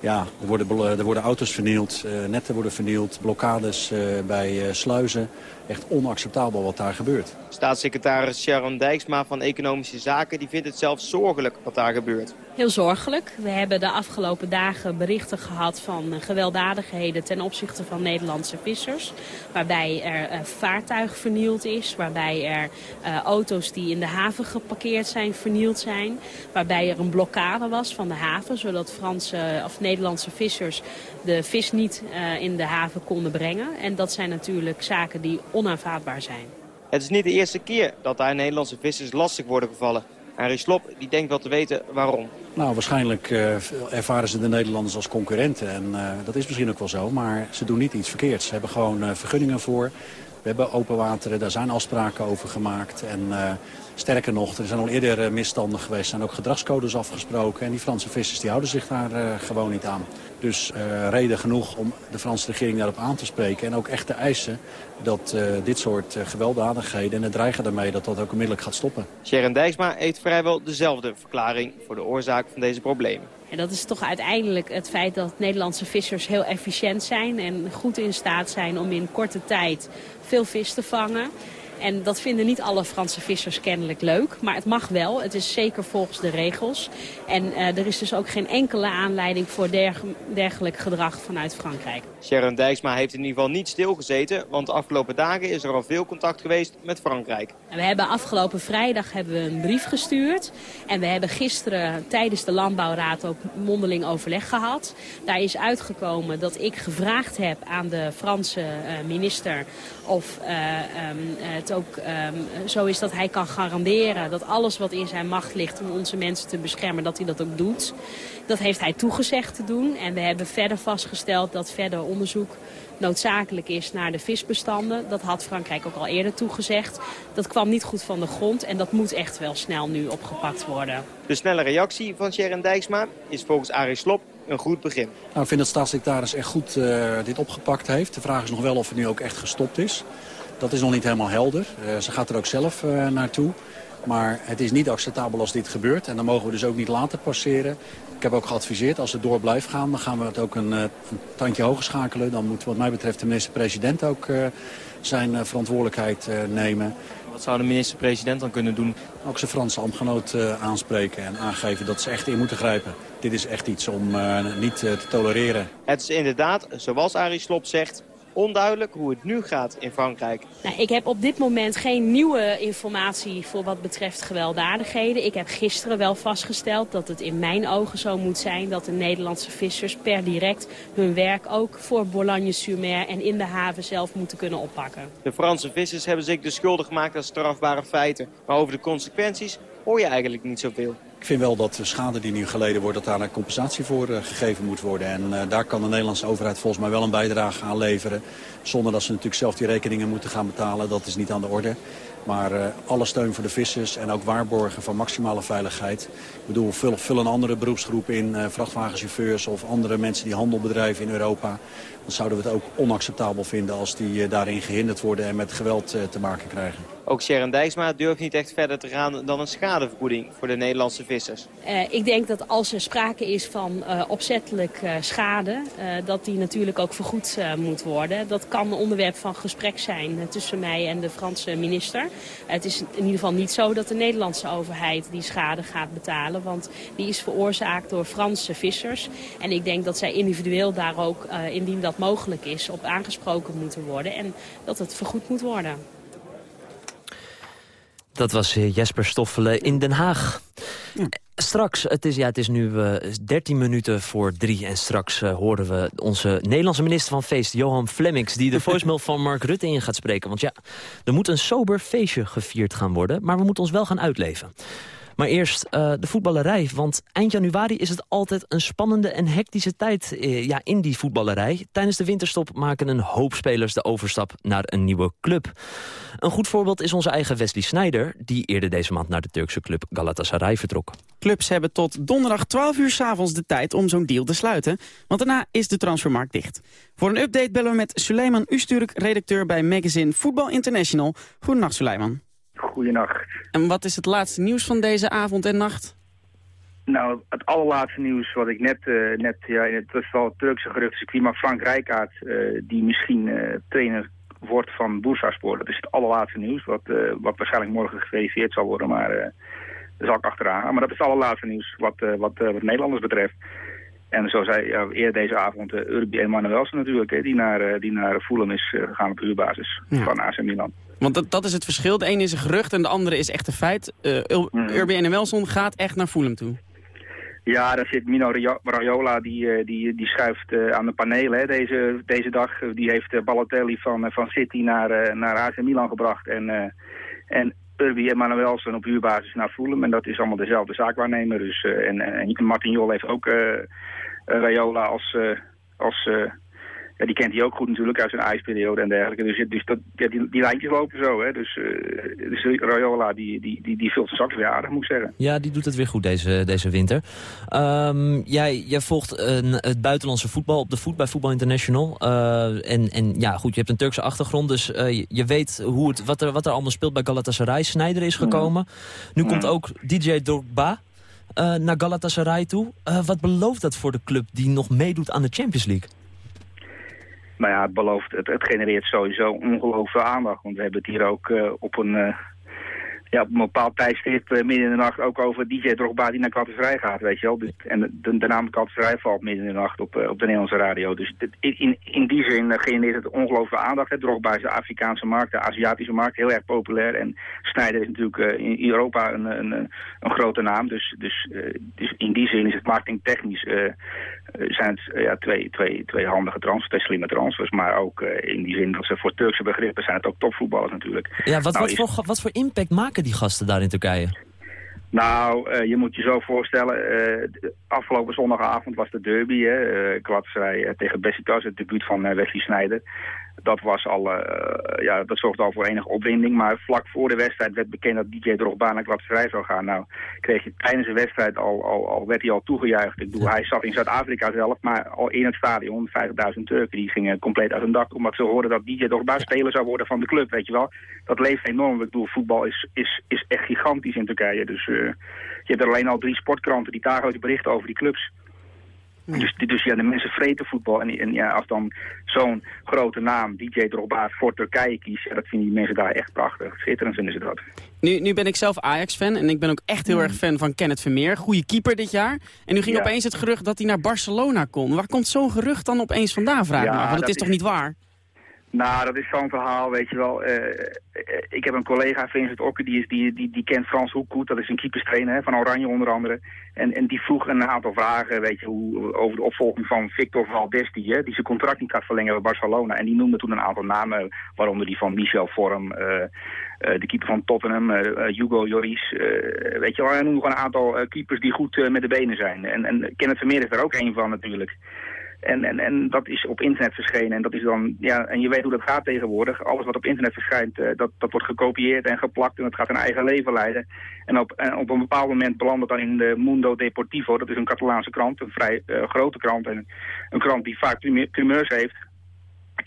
ja, er worden, er worden auto's vernield, eh, netten worden vernield, blokkades bij sluizen. Echt onacceptabel wat daar gebeurt. Staatssecretaris Sharon Dijksma van Economische Zaken die vindt het zelfs zorgelijk wat daar gebeurt. Heel zorgelijk. We hebben de afgelopen dagen berichten gehad van gewelddadigheden ten opzichte van Nederlandse vissers. Waarbij er vaartuig vernield is, waarbij er eh, auto's die in de haven geparkeerd zijn vernield zijn. Waarbij er een blokkade was van de haven, zodat Franse of Nederlandse vissers de vis niet eh, in de haven konden brengen. En dat zijn natuurlijk zaken die onaanvaardbaar zijn. Het is niet de eerste keer dat daar Nederlandse vissers lastig worden gevallen. Henry Slop die denkt wel te weten waarom. Nou, waarschijnlijk eh, ervaren ze de Nederlanders als concurrenten. En eh, dat is misschien ook wel zo, maar ze doen niet iets verkeerds. Ze hebben gewoon eh, vergunningen voor. We hebben open wateren, daar zijn afspraken over gemaakt. En eh, sterker nog, er zijn al eerder misstanden geweest. Er zijn ook gedragscodes afgesproken. En die Franse vissers die houden zich daar eh, gewoon niet aan. Dus eh, reden genoeg om de Franse regering daarop aan te spreken. En ook echt te eisen dat eh, dit soort eh, gewelddadigheden en het dreigen daarmee... dat dat ook onmiddellijk gaat stoppen. Sharon Dijksma heeft vrijwel dezelfde verklaring voor de oorzaak van deze problemen. En dat is toch uiteindelijk het feit dat Nederlandse vissers heel efficiënt zijn en goed in staat zijn om in korte tijd veel vis te vangen. En dat vinden niet alle Franse vissers kennelijk leuk, maar het mag wel. Het is zeker volgens de regels. En eh, er is dus ook geen enkele aanleiding voor derg- dergelijk gedrag vanuit Frankrijk. Sharon Dijksma heeft in ieder geval niet stilgezeten, want de afgelopen dagen is er al veel contact geweest met Frankrijk. We hebben afgelopen vrijdag hebben we een brief gestuurd. En we hebben gisteren tijdens de Landbouwraad ook mondeling overleg gehad. Daar is uitgekomen dat ik gevraagd heb aan de Franse eh, minister of eh, ehm, het het ook ehm, zo is dat hij kan garanderen dat alles wat in zijn macht ligt om onze mensen te beschermen, dat hij dat ook doet. Dat heeft hij toegezegd te doen. En we hebben verder vastgesteld dat verder onderzoek noodzakelijk is naar de visbestanden. Dat had Frankrijk ook al eerder toegezegd. Dat kwam niet goed van de grond en dat moet echt wel snel nu opgepakt worden. De snelle reactie van Sharon Dijksma is volgens Arie Slob een goed begin. Nou, ik vind dat staatssecretaris echt goed uh, dit opgepakt heeft. De vraag is nog wel of het nu ook echt gestopt is. Dat is nog niet helemaal helder. Uh, ze gaat er ook zelf uh, naartoe. Maar het is niet acceptabel als dit gebeurt. En dan mogen we dus ook niet laten passeren. Ik heb ook geadviseerd, als het door blijft gaan... dan gaan we het ook een, een tandje hoger schakelen. Dan moet wat mij betreft de minister-president ook zijn verantwoordelijkheid nemen. Wat zou de minister-president dan kunnen doen? Ook zijn Franse ambtgenoot uh, aanspreken en aangeven dat ze echt in moeten grijpen. Dit is echt iets om uh, niet uh, te tolereren. Het is inderdaad, zoals Arie Slob zegt, onduidelijk hoe het nu gaat in Frankrijk. Nou, ik heb op dit moment geen nieuwe informatie voor wat betreft gewelddadigheden. Ik heb gisteren wel vastgesteld dat het in mijn ogen zo moet zijn... dat de Nederlandse vissers per direct hun werk ook voor Boulogne-sur-Mer... en in de haven zelf moeten kunnen oppakken. De Franse vissers hebben zich dus schuldig gemaakt aan strafbare feiten. Maar over de consequenties hoor je eigenlijk niet zoveel. Ik vind wel dat de schade die nu geleden wordt, dat daar een compensatie voor uh, gegeven moet worden. En uh, daar kan de Nederlandse overheid volgens mij wel een bijdrage aan leveren. Zonder dat ze natuurlijk zelf die rekeningen moeten gaan betalen. Dat is niet aan de orde. Maar uh, alle steun voor de vissers en ook waarborgen van maximale veiligheid. Ik bedoel, vul, een andere beroepsgroep in, vrachtwagenchauffeurs of andere mensen die handel bedrijven in Europa. Dan zouden we het ook onacceptabel vinden als die daarin gehinderd worden en met geweld te maken krijgen. Ook Sharon Dijksma durft niet echt verder te gaan dan een schadevergoeding voor de Nederlandse vissers. Uh, ik denk dat als er sprake is van uh, opzettelijk uh, schade, dat die natuurlijk ook vergoed moet worden. Dat kan een onderwerp van gesprek zijn tussen mij en de Franse minister. het is in ieder geval niet zo dat de Nederlandse overheid die schade gaat betalen. Want die is veroorzaakt door Franse vissers. En ik denk dat zij individueel daar ook, indien dat mogelijk is, op aangesproken moeten worden. En dat het vergoed moet worden. Dat was Jesper Stoffelen in Den Haag. Straks, het is, ja, het is nu uh, 13 minuten voor drie... en straks uh, horen we onze Nederlandse minister van Feest, Johan Flemmings... die de [LAUGHS] voicemail van Mark Rutte in gaat spreken. Want ja, er moet een sober feestje gevierd gaan worden... maar we moeten ons wel gaan uitleven. Maar eerst uh, de voetballerij, want eind januari is het altijd een spannende en hectische tijd uh, ja, in die voetballerij. Tijdens de winterstop maken een hoop spelers de overstap naar een nieuwe club. Een goed voorbeeld is onze eigen Wesley Sneijder, die eerder deze maand naar de Turkse club Galatasaray vertrok. Clubs hebben tot donderdag 12 uur s'avonds de tijd om zo'n deal te sluiten, want daarna is de transfermarkt dicht. Voor een update bellen we met Suleiman Usturk, redacteur bij magazine Voetbal International. Goedenacht Suleiman. Goedenacht. En wat is het laatste nieuws van deze avond en nacht? Nou, het allerlaatste nieuws wat ik net, uh, net ja, in het was wel Turkse geruchten, maar Frank Rijkaard, uh, die misschien uh, trainer wordt van Bursaspor. Dat is het allerlaatste nieuws, wat, wat waarschijnlijk morgen geverifieerd zal worden, maar daar zal ik achteraan gaan. Maar dat is het allerlaatste nieuws wat, wat, wat Nederlanders betreft. En zo zei ja, eerder deze avond uh, Urbi Emanuelsen natuurlijk, hè, die naar, die naar Fulham is gegaan op huurbasis ja. van AC Milan. Want dat, dat is het verschil. De ene is een gerucht en de andere is echt een feit. Uh. Urbi en Welson gaat echt naar Fulham toe. Ja, daar zit Mino Raiola, die, die, die schuift uh, aan de panelen hè, deze, deze dag. Die heeft uh, Balotelli van, van City naar, uh, naar AC Milan gebracht. En, en Urbi Emanuelsen op huurbasis naar Fulham. En dat is allemaal dezelfde zaakwaarnemer. Dus, en, en Martin Jol heeft ook Raiola als... als ja, die kent hij ook goed natuurlijk uit zijn ijsperiode en dergelijke. Dus, dus dat, ja, die, die lijntjes lopen zo. Hè. Dus, uh, dus Rayola die, die, die, die vult zak weer aardig, moet ik zeggen. Ja, die doet het weer goed deze, deze winter. Um, jij, jij volgt een, het buitenlandse voetbal op de voet bij Voetbal International. Uh, en, en ja, goed, je hebt een Turkse achtergrond. Dus je, je weet hoe het, wat, er, wat er allemaal speelt bij Galatasaray. Snijder is gekomen. Mm. Nu mm. komt ook DJ Drogba. Naar Galatasaray toe. Wat belooft dat voor de club die nog meedoet aan de Champions League? Nou ja, het belooft, het, het genereert sowieso ongelooflijk aandacht. Want we hebben het hier ook uh, op een uh, ja, op een bepaald tijdstip uh, midden in de nacht ook over DJ Drogba die naar Kattenvrij gaat, weet je wel. Dus, en de, de naam Kattenvrij valt midden in de nacht op, op de Nederlandse radio. Dus in, in die zin genereert het ongelooflijke aandacht. Hè. Drogba is de Afrikaanse markt, de Aziatische markt, heel erg populair. En Snijder is natuurlijk in Europa een, een, een, grote naam. Dus, dus, dus in die zin is het marketingtechnisch zijn het ja, twee, twee, twee handige transfers, twee slimme transfers. Maar ook in die zin dat ze voor Turkse begrippen zijn het ook topvoetballers natuurlijk. Ja, wat, nou, wat, voor, wat voor impact maken die gasten daar in Turkije? Nou, uh, je moet je zo voorstellen, uh, afgelopen zondagavond was de derby, hè, uh, tegen Besiktas, het debuut van Wesley Sneijder dat was al, uh, ja, dat zorgde al voor enige opwinding. Maar vlak voor de wedstrijd werd bekend dat DJ Drogba naar Galatasaray zou gaan. Nou, kreeg je tijdens de wedstrijd al, al, al werd hij al toegejuicht. Ik bedoel, hij zat in Zuid-Afrika zelf, maar al in het stadion, 50.000 Turken, die gingen compleet uit hun dak. Omdat ze hoorden dat DJ Drogba speler zou worden van de club, weet je wel. Dat leeft enorm. Ik bedoel, voetbal is, is, is echt gigantisch in Turkije. Dus uh, je hebt er alleen al drie sportkranten die dagelijks berichten over die clubs. Dus, dus ja, de mensen vreten voetbal. En, en ja, als dan zo'n grote naam, DJ Drogba, voor Turkije kiest... Ja, dat vinden die mensen daar echt prachtig. Schitterend vinden ze dat. Nu, nu ben ik zelf Ajax-fan en ik ben ook echt heel mm. erg fan van Kenneth Vermeer. Goede keeper dit jaar. En nu ging opeens het gerucht dat hij naar Barcelona kon. Waar komt zo'n gerucht dan opeens vandaan, vraag me Want het is, is toch niet waar? Nou, dat is zo'n verhaal, weet je wel. Uh, ik heb een collega, Vincent Okke, die, is, die, die, die kent Frans Hoek goed. Dat is een keeperstrainer van Oranje onder andere. En, en die vroeg een aantal vragen, weet je, hoe, over de opvolging van Victor Valdes, die, hè, die zijn contract niet gaat verlengen bij Barcelona. En die noemde toen een aantal namen, waaronder die van Michel Vorm, uh, de keeper van Tottenham, Hugo Lloris. weet je wel, hij noemde gewoon een aantal keepers die goed met de benen zijn. En, en Kenneth Vermeer is er ook een van natuurlijk. En, en, en dat is op internet verschenen. En dat is dan, ja, en je weet hoe dat gaat tegenwoordig. Alles wat op internet verschijnt, uh, dat, dat wordt gekopieerd en geplakt en het gaat een eigen leven leiden. En op, en op een bepaald moment belandt het dan in de Mundo Deportivo. Dat is een Catalaanse krant, een vrij uh, grote krant. En een krant die vaak primeurs heeft.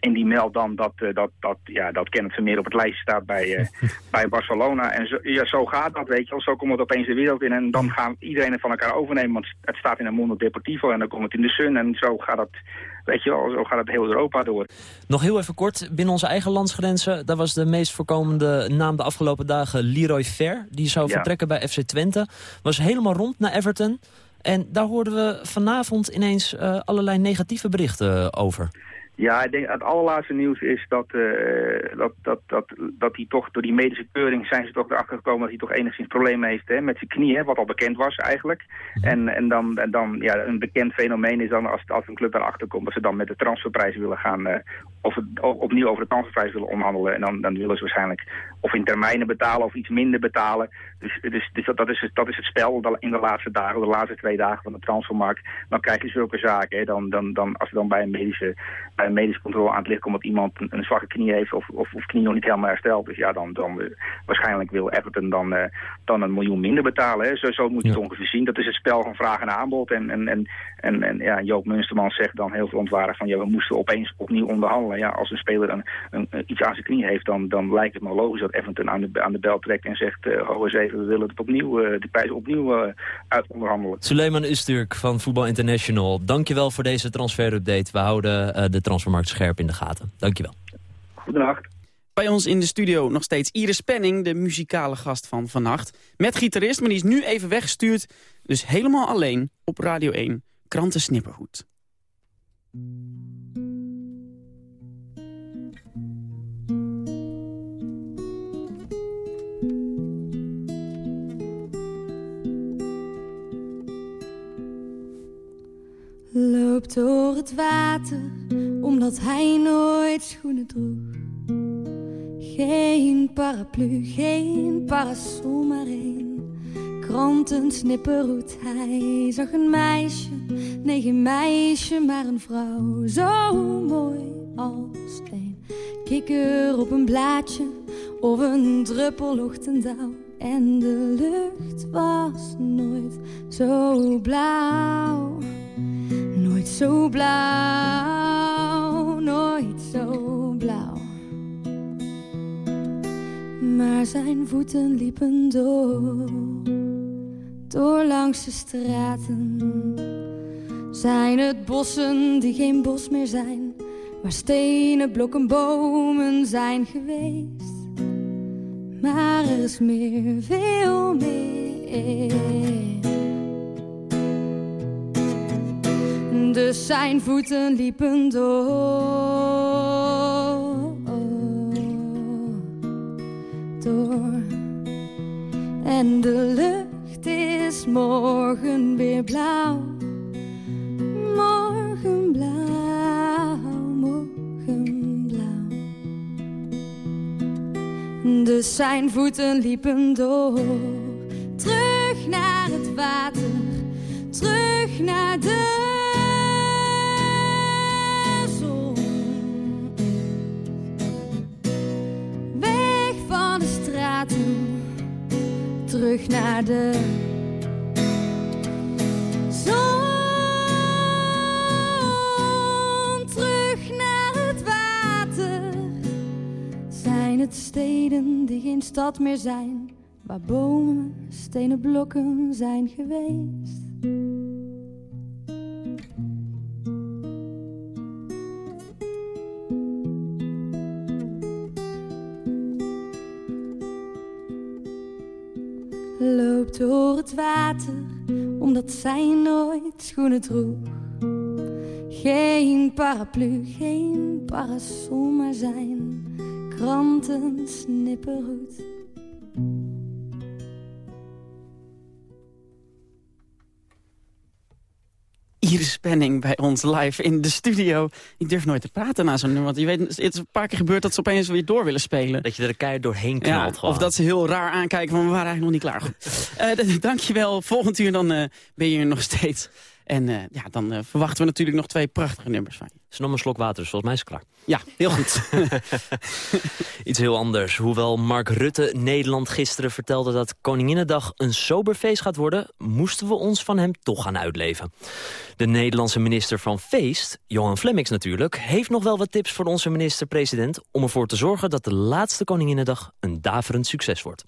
En die meldt dan dat, uh, dat, dat, ja, dat Kenneth Vermeer op het lijstje staat bij, uh, [LAUGHS] bij Barcelona. En zo, ja, zo gaat dat, weet je wel. Zo komt het opeens de wereld in. En dan gaan iedereen het van elkaar overnemen. Want het staat in een Mundo Deportivo en dan komt het in de Sun. En zo gaat het, weet je wel, zo gaat het heel Europa door. Nog heel even kort, binnen onze eigen landsgrenzen... daar was de meest voorkomende naam de afgelopen dagen Leroy Fer. Die zou vertrekken bij FC Twente. Was helemaal rond naar Everton. En daar hoorden we vanavond ineens uh, allerlei negatieve berichten over. Ja, ik denk het allerlaatste nieuws is dat, uh, dat, dat, dat, dat hij toch door die medische keuring zijn ze toch erachter gekomen dat hij toch enigszins problemen heeft hè, met zijn knieën, wat al bekend was eigenlijk. Mhm. En, en dan, en dan ja, een bekend fenomeen is dan als, als een club daarachter komt dat ze dan met de transferprijs willen gaan, uh, of het, opnieuw over de transferprijs willen onderhandelen. En dan, dan willen ze waarschijnlijk of in termijnen betalen of iets minder betalen. Dus, dus, dus dat, dat, is, dat is het spel in de laatste dagen, de laatste twee dagen van de transfermarkt. Dan krijg je zulke zaken. Hè. Dan, dan, dan, als er dan bij een medische, bij een medische controle aan het licht komt dat iemand een, een zwakke knie heeft of, of, of knie nog niet helemaal hersteld. Dus ja, dan, dan uh, waarschijnlijk wil Everton dan, uh, dan een miljoen minder betalen. Hè. Zo, zo moet je het ongeveer zien. Dat is het spel van vraag en aanbod. En, en, en, en, en ja, Joop Munsterman zegt dan heel verontwaardigd van ja, we moesten opeens opnieuw onderhandelen. Ja, als een speler een, een, iets aan zijn knie heeft, dan, dan lijkt het me logisch dat Everton aan de, aan de bel trekt en zegt, uh, ho eens even, we willen het opnieuw, uh, de prijs opnieuw uh, uitonderhandelen. Suleiman Usturk van Voetbal International, dankjewel voor deze transferupdate. We houden de transfermarkt scherp in de gaten. Dankjewel. Goedenacht. Bij ons in de studio nog steeds Iris Penning, de muzikale gast van vannacht. Met gitarist, maar die is nu even weggestuurd. Dus helemaal alleen op Radio 1, Kranten Snipperhoed. Loopt door het water, omdat hij nooit schoenen droeg. Geen paraplu, geen parasol, maar één snipperhoed. Hij zag een meisje, nee geen meisje, maar een vrouw. Zo mooi als een kikker op een blaadje of een druppel ochtendauw. En de lucht was nooit zo blauw. Nooit zo blauw, nooit zo blauw. Maar zijn voeten liepen door, door langs de straten. Zijn het bossen die geen bos meer zijn, waar stenen blokken bomen zijn geweest. maar er is meer, veel meer. Dus zijn voeten liepen door, door. En de lucht is morgen weer blauw, morgen blauw, morgen blauw. Dus zijn voeten liepen door, terug naar het water, terug naar de terug naar de zon. Terug naar het water. Zijn het steden die geen stad meer zijn, waar bomen, stenen blokken zijn geweest? Door het water, omdat zij nooit schoenen droeg. Geen paraplu, geen parasol, maar zijn kranten snipperhoed. Iris Spanning bij ons live in de studio. Ik durf nooit te praten na zo'n nummer. Want je weet, het is een paar keer gebeurd dat ze opeens weer door willen spelen. Dat je er een keihard doorheen knalt Ja, gewoon. of dat ze heel raar aankijken van we waren eigenlijk nog niet klaar. Goed. [LAUGHS] D- dankjewel. Volgend uur dan eh, ben je er nog steeds. En eh, ja, dan eh, verwachten we natuurlijk nog twee prachtige nummers van je. Ze nam een slok water, dus volgens mij is het klaar. Ja, heel goed. [LAUGHS] [LAUGHS] Iets heel anders. Hoewel Mark Rutte Nederland gisteren vertelde dat Koninginnedag een sober feest gaat worden... moesten we ons van hem toch gaan uitleven. De Nederlandse minister van Feest, Johan Flemmix natuurlijk... heeft nog wel wat tips voor onze minister-president... om ervoor te zorgen dat de laatste Koninginnedag een daverend succes wordt.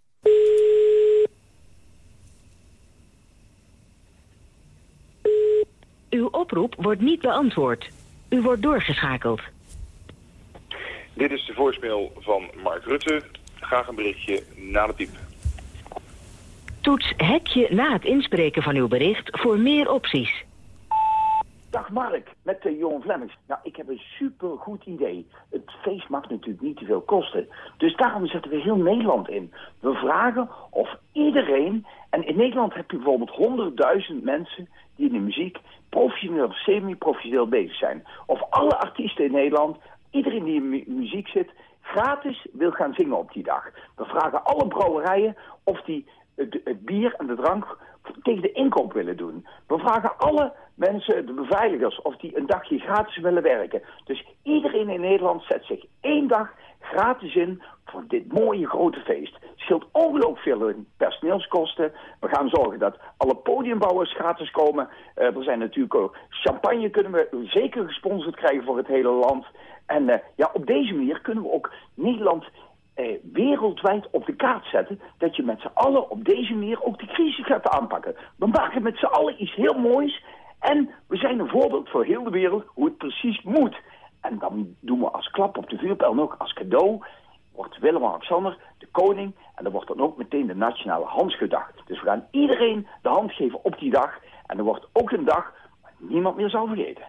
Uw oproep wordt niet beantwoord. U wordt doorgeschakeld. Dit is de voicemail van Mark Rutte. Graag een berichtje na de piep. Toets hekje na het inspreken van uw bericht voor meer opties. Dag Mark, met uh, Johan Flemmings. Nou, ik heb een supergoed idee. Het feest mag natuurlijk niet te veel kosten. Dus daarom zetten we heel Nederland in. We vragen of iedereen... En in Nederland heb je bijvoorbeeld 100.000 mensen die in de muziek professioneel of semi-professioneel bezig zijn. Of alle artiesten in Nederland, iedereen die in mu- muziek zit, gratis wil gaan zingen op die dag. We vragen alle brouwerijen of die het, bier en de drank tegen de inkoop willen doen. We vragen alle mensen, de beveiligers, of die een dagje gratis willen werken. Dus iedereen in Nederland zet zich één dag gratis in voor dit mooie grote feest. Het scheelt ongelooflijk veel personeelskosten. We gaan zorgen dat alle podiumbouwers gratis komen. Eh, er zijn natuurlijk ook champagne kunnen we zeker gesponsord krijgen voor het hele land. En eh, ja, op deze manier kunnen we ook Nederland eh, wereldwijd op de kaart zetten... dat je met z'n allen op deze manier ook de crisis gaat aanpakken. We maken met z'n allen iets heel moois... en we zijn een voorbeeld voor heel de wereld hoe het precies moet. En dan doen we als klap op de vuurpijl ook als cadeau... wordt Willem-Alexander de koning... en dan wordt dan ook meteen de nationale handsgedag. Dus we gaan iedereen de hand geven op die dag... en er wordt ook een dag waar niemand meer zal vergeten.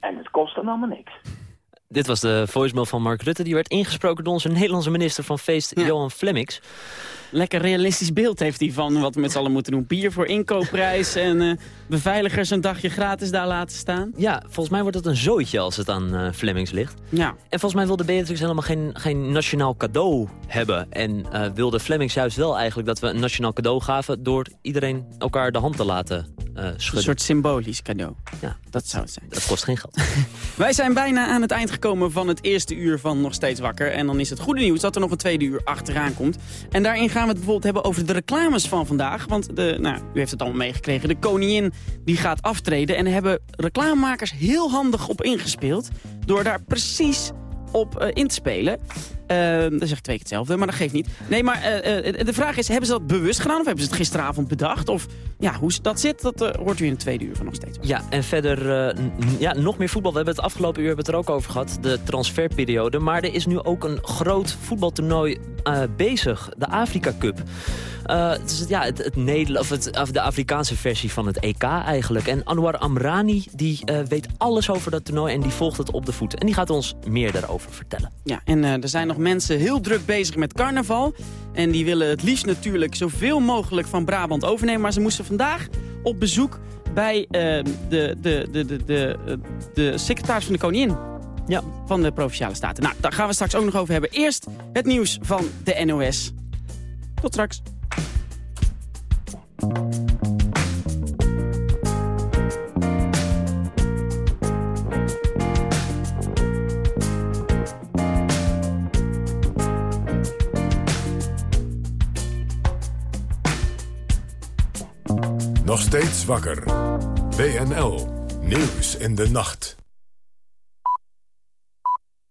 En het kost dan allemaal niks. Dit was de voicemail van Mark Rutte. Die werd ingesproken door onze Nederlandse minister van Feest, Johan Flemmix. Lekker realistisch beeld heeft hij van wat we met z'n allen moeten doen. Bier voor inkoopprijs [LAUGHS] en eh, beveiligers een dagje gratis daar laten staan. Ja, volgens mij wordt het een zooitje als het aan eh Flemmings ligt. Ja. En volgens mij wilde Beatrix helemaal geen, geen nationaal cadeau hebben. En eh, wilde Flemmings juist wel eigenlijk dat we een nationaal cadeau gaven... door iedereen elkaar de hand te laten schudden. Een soort symbolisch cadeau. Ja, dat zou het zijn. Dat kost geen geld. [LAUGHS] Wij zijn bijna aan het eind gekomen van het eerste uur van Nog Steeds Wakker. En dan is het goede nieuws dat er nog een tweede uur achteraan komt. En daarin gaan we het bijvoorbeeld hebben over de reclames van vandaag. Want de, nou, u heeft het allemaal meegekregen. De koningin die gaat aftreden. En daar hebben reclamemakers heel handig op ingespeeld. Door daar precies op eh, in te spelen. Uh, dan zeg ik twee keer hetzelfde, maar dat geeft niet. Nee, maar uh, de vraag is, hebben ze dat bewust gedaan of hebben ze het gisteravond bedacht? Of ja, hoe dat zit, dat hoort u in het tweede uur van nog steeds. Ja, en verder ja, nog meer voetbal. We hebben het afgelopen uur hebben het er ook over gehad, de transferperiode. Maar er is nu ook een groot voetbaltoernooi bezig, de Afrika Cup. Het is ja, het, het, Nederland, of het, of de Afrikaanse versie van het EK eigenlijk. En Anwar Amrani die weet alles over dat toernooi en die volgt het op de voet. En die gaat ons meer daarover vertellen. Ja, en er zijn nog mensen heel druk bezig met carnaval. En die willen het liefst natuurlijk zoveel mogelijk van Brabant overnemen. Maar ze moesten vandaag op bezoek bij de, de, de, de, de, de secretaris van de koningin. Ja. Van de Provinciale Staten. Nou, daar gaan we straks ook nog over hebben. Eerst het nieuws van de NOS. Tot straks. Nog steeds wakker. WNL. Nieuws in de nacht.